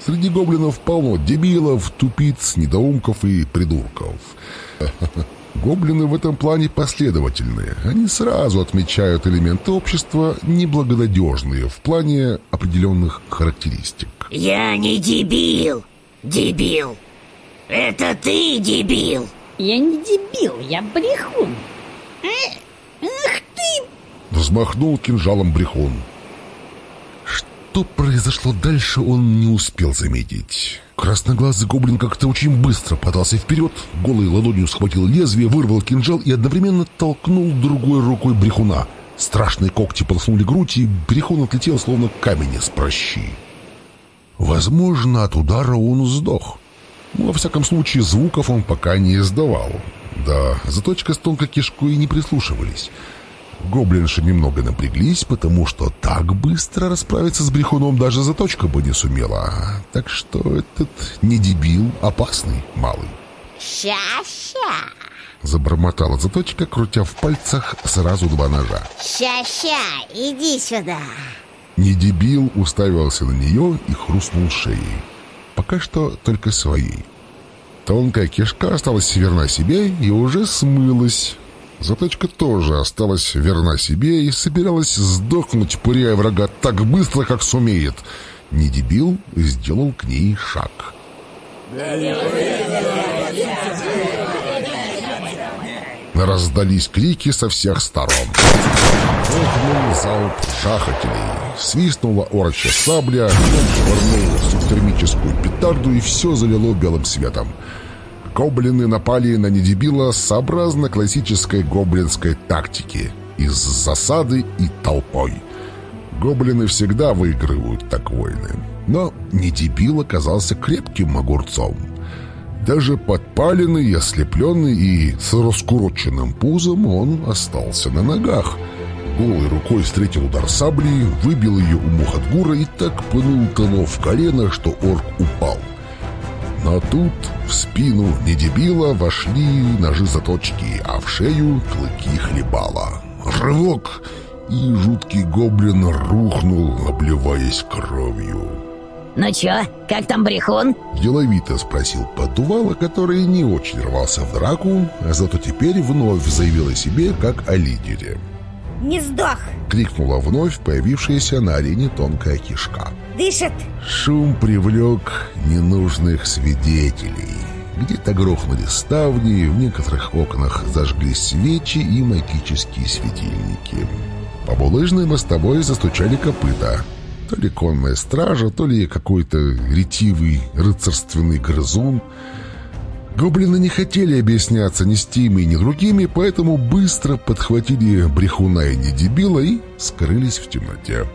Среди гоблинов полно дебилов, тупиц, недоумков и придурков. Гоблины в этом плане последовательные. Они сразу отмечают элементы общества неблагонадежные в плане определенных характеристик. Я не дебил, дебил. Это ты дебил. Я не дебил, я брехун. Эх, эх ты! Взмахнул кинжалом брехун. Что произошло дальше, он не успел заметить. Красноглазый гоблин как-то очень быстро подался вперед, голой ладонью схватил лезвие, вырвал кинжал и одновременно толкнул другой рукой брехуна. Страшные когти полоснули грудь, и брехун отлетел, словно камень из прощи. Возможно, от удара он сдох. Ну, во всяком случае, звуков он пока не издавал. Да, заточка с тонкой кишкой не прислушивались. Гоблинши немного напряглись, потому что так быстро расправиться с брехуном даже заточка бы не сумела. Так что этот не дебил, опасный малый. Ща-ща. Забормотала заточка, крутя в пальцах сразу два ножа. Ща-ща, иди сюда. Не дебил уставился на нее и хрустнул шеей. Пока что только своей. Тонкая кишка осталась верна себе и уже смылась. Заточка тоже осталась верна себе и собиралась сдохнуть, пыряя врага так быстро, как сумеет. Не дебил сделал к ней шаг. Раздались крики со всех сторон. Охнул залп шахателей. Свистнула орочья сабля, швырнул субтермическую петарду, и все залило белым светом. Гоблины напали на недебила сообразно классической гоблинской тактики из засады и толпой. Гоблины всегда выигрывают так войны. Но недебил оказался крепким огурцом. Даже подпаленный, ослепленный и с раскуроченным пузом он остался на ногах. Голой рукой встретил удар сабли, выбил ее у Мухатгура и так пнул того в колено, что орк упал. Но тут в спину недебила вошли ножи заточки, а в шею клыки хлебала. Рывок, и жуткий гоблин рухнул, обливаясь кровью. Ну чё, как там брехун? Деловито спросил поддувало, который не очень рвался в драку, а зато теперь вновь заявил о себе как о лидере. Не сдох. Крикнула вновь появившаяся на арене тонкая кишка. Дышит. Шум привлек ненужных свидетелей. Где-то грохнули ставни, в некоторых окнах зажглись свечи и магические светильники. По булыжной мостовой застучали копыта. То ли конная стража, то ли какой-то ретивый рыцарственный грызун. Гоблины не хотели объясняться ни с теми, ни другими, поэтому быстро подхватили брехуна и недебила и скрылись в темноте.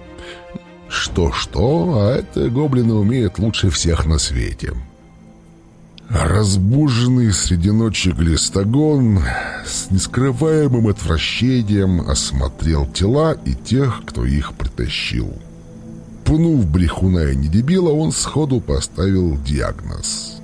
Что-что, а это гоблины умеют лучше всех на свете. Разбуженный среди ночи глистогон с нескрываемым отвращением осмотрел тела и тех, кто их притащил. Пнув брехуна и недебила, он сходу поставил диагноз.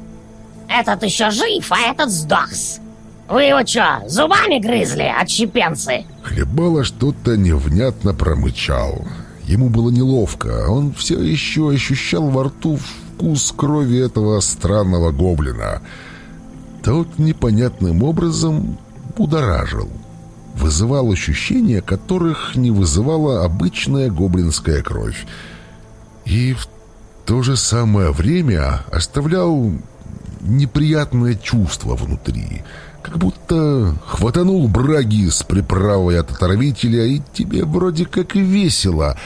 Этот еще жив, а этот сдохс. Вы его что, зубами грызли, отщепенцы? Хлебало что-то невнятно промычал. Ему было неловко, он все еще ощущал во рту вкус крови этого странного гоблина. Тот непонятным образом будоражил. Вызывал ощущения, которых не вызывала обычная гоблинская кровь. И в то же самое время оставлял неприятное чувство внутри. Как будто хватанул браги с приправой от отравителя, и тебе вроде как и весело,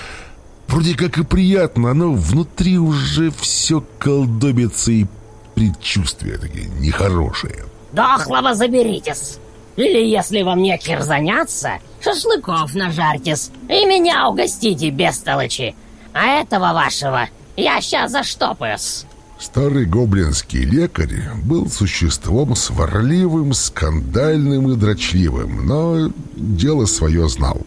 вроде как и приятно, но внутри уже все колдобится и предчувствия такие нехорошие. Дохлого заберитесь. Или, если вам некер заняться, шашлыков нажарьтесь и меня угостите, бестолочи. А этого вашего я сейчас заштопаюсь. Старый гоблинский лекарь был существом сварливым, скандальным и дрочливым, но дело свое знал.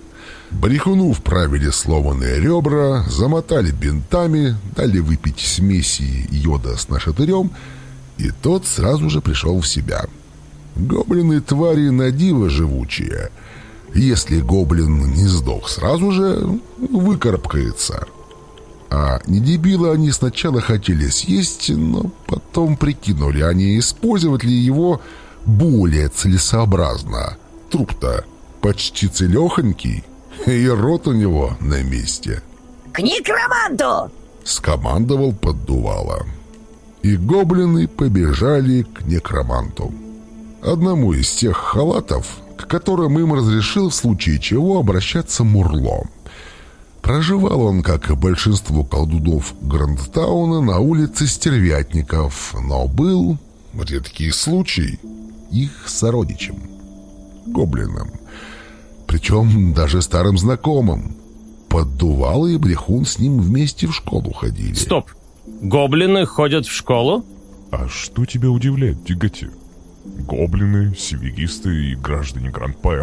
Брехуну вправили сломанные ребра, замотали бинтами, дали выпить смеси йода с нашатырем, и тот сразу же пришел в себя. Гоблины твари на диво живучие. Если гоблин не сдох сразу же, выкарабкается. А не дебилы они сначала хотели съесть, но потом прикинули, а не использовать ли его более целесообразно. Труп-то почти целехонький, и рот у него на месте. «К некроманту!» — скомандовал поддувало. И гоблины побежали к некроманту. Одному из тех халатов, к которым им разрешил в случае чего обращаться Мурло. Проживал он, как и большинство колдунов Грандтауна, на улице Стервятников, но был, редкий случай, их сородичем, гоблином. Причем даже старым знакомым. Поддувало и Брехун с ним вместе в школу ходили. Стоп! Гоблины ходят в школу? А что тебя удивляет, Тяготир? Гоблины, севигисты и граждане Гранд-Пайра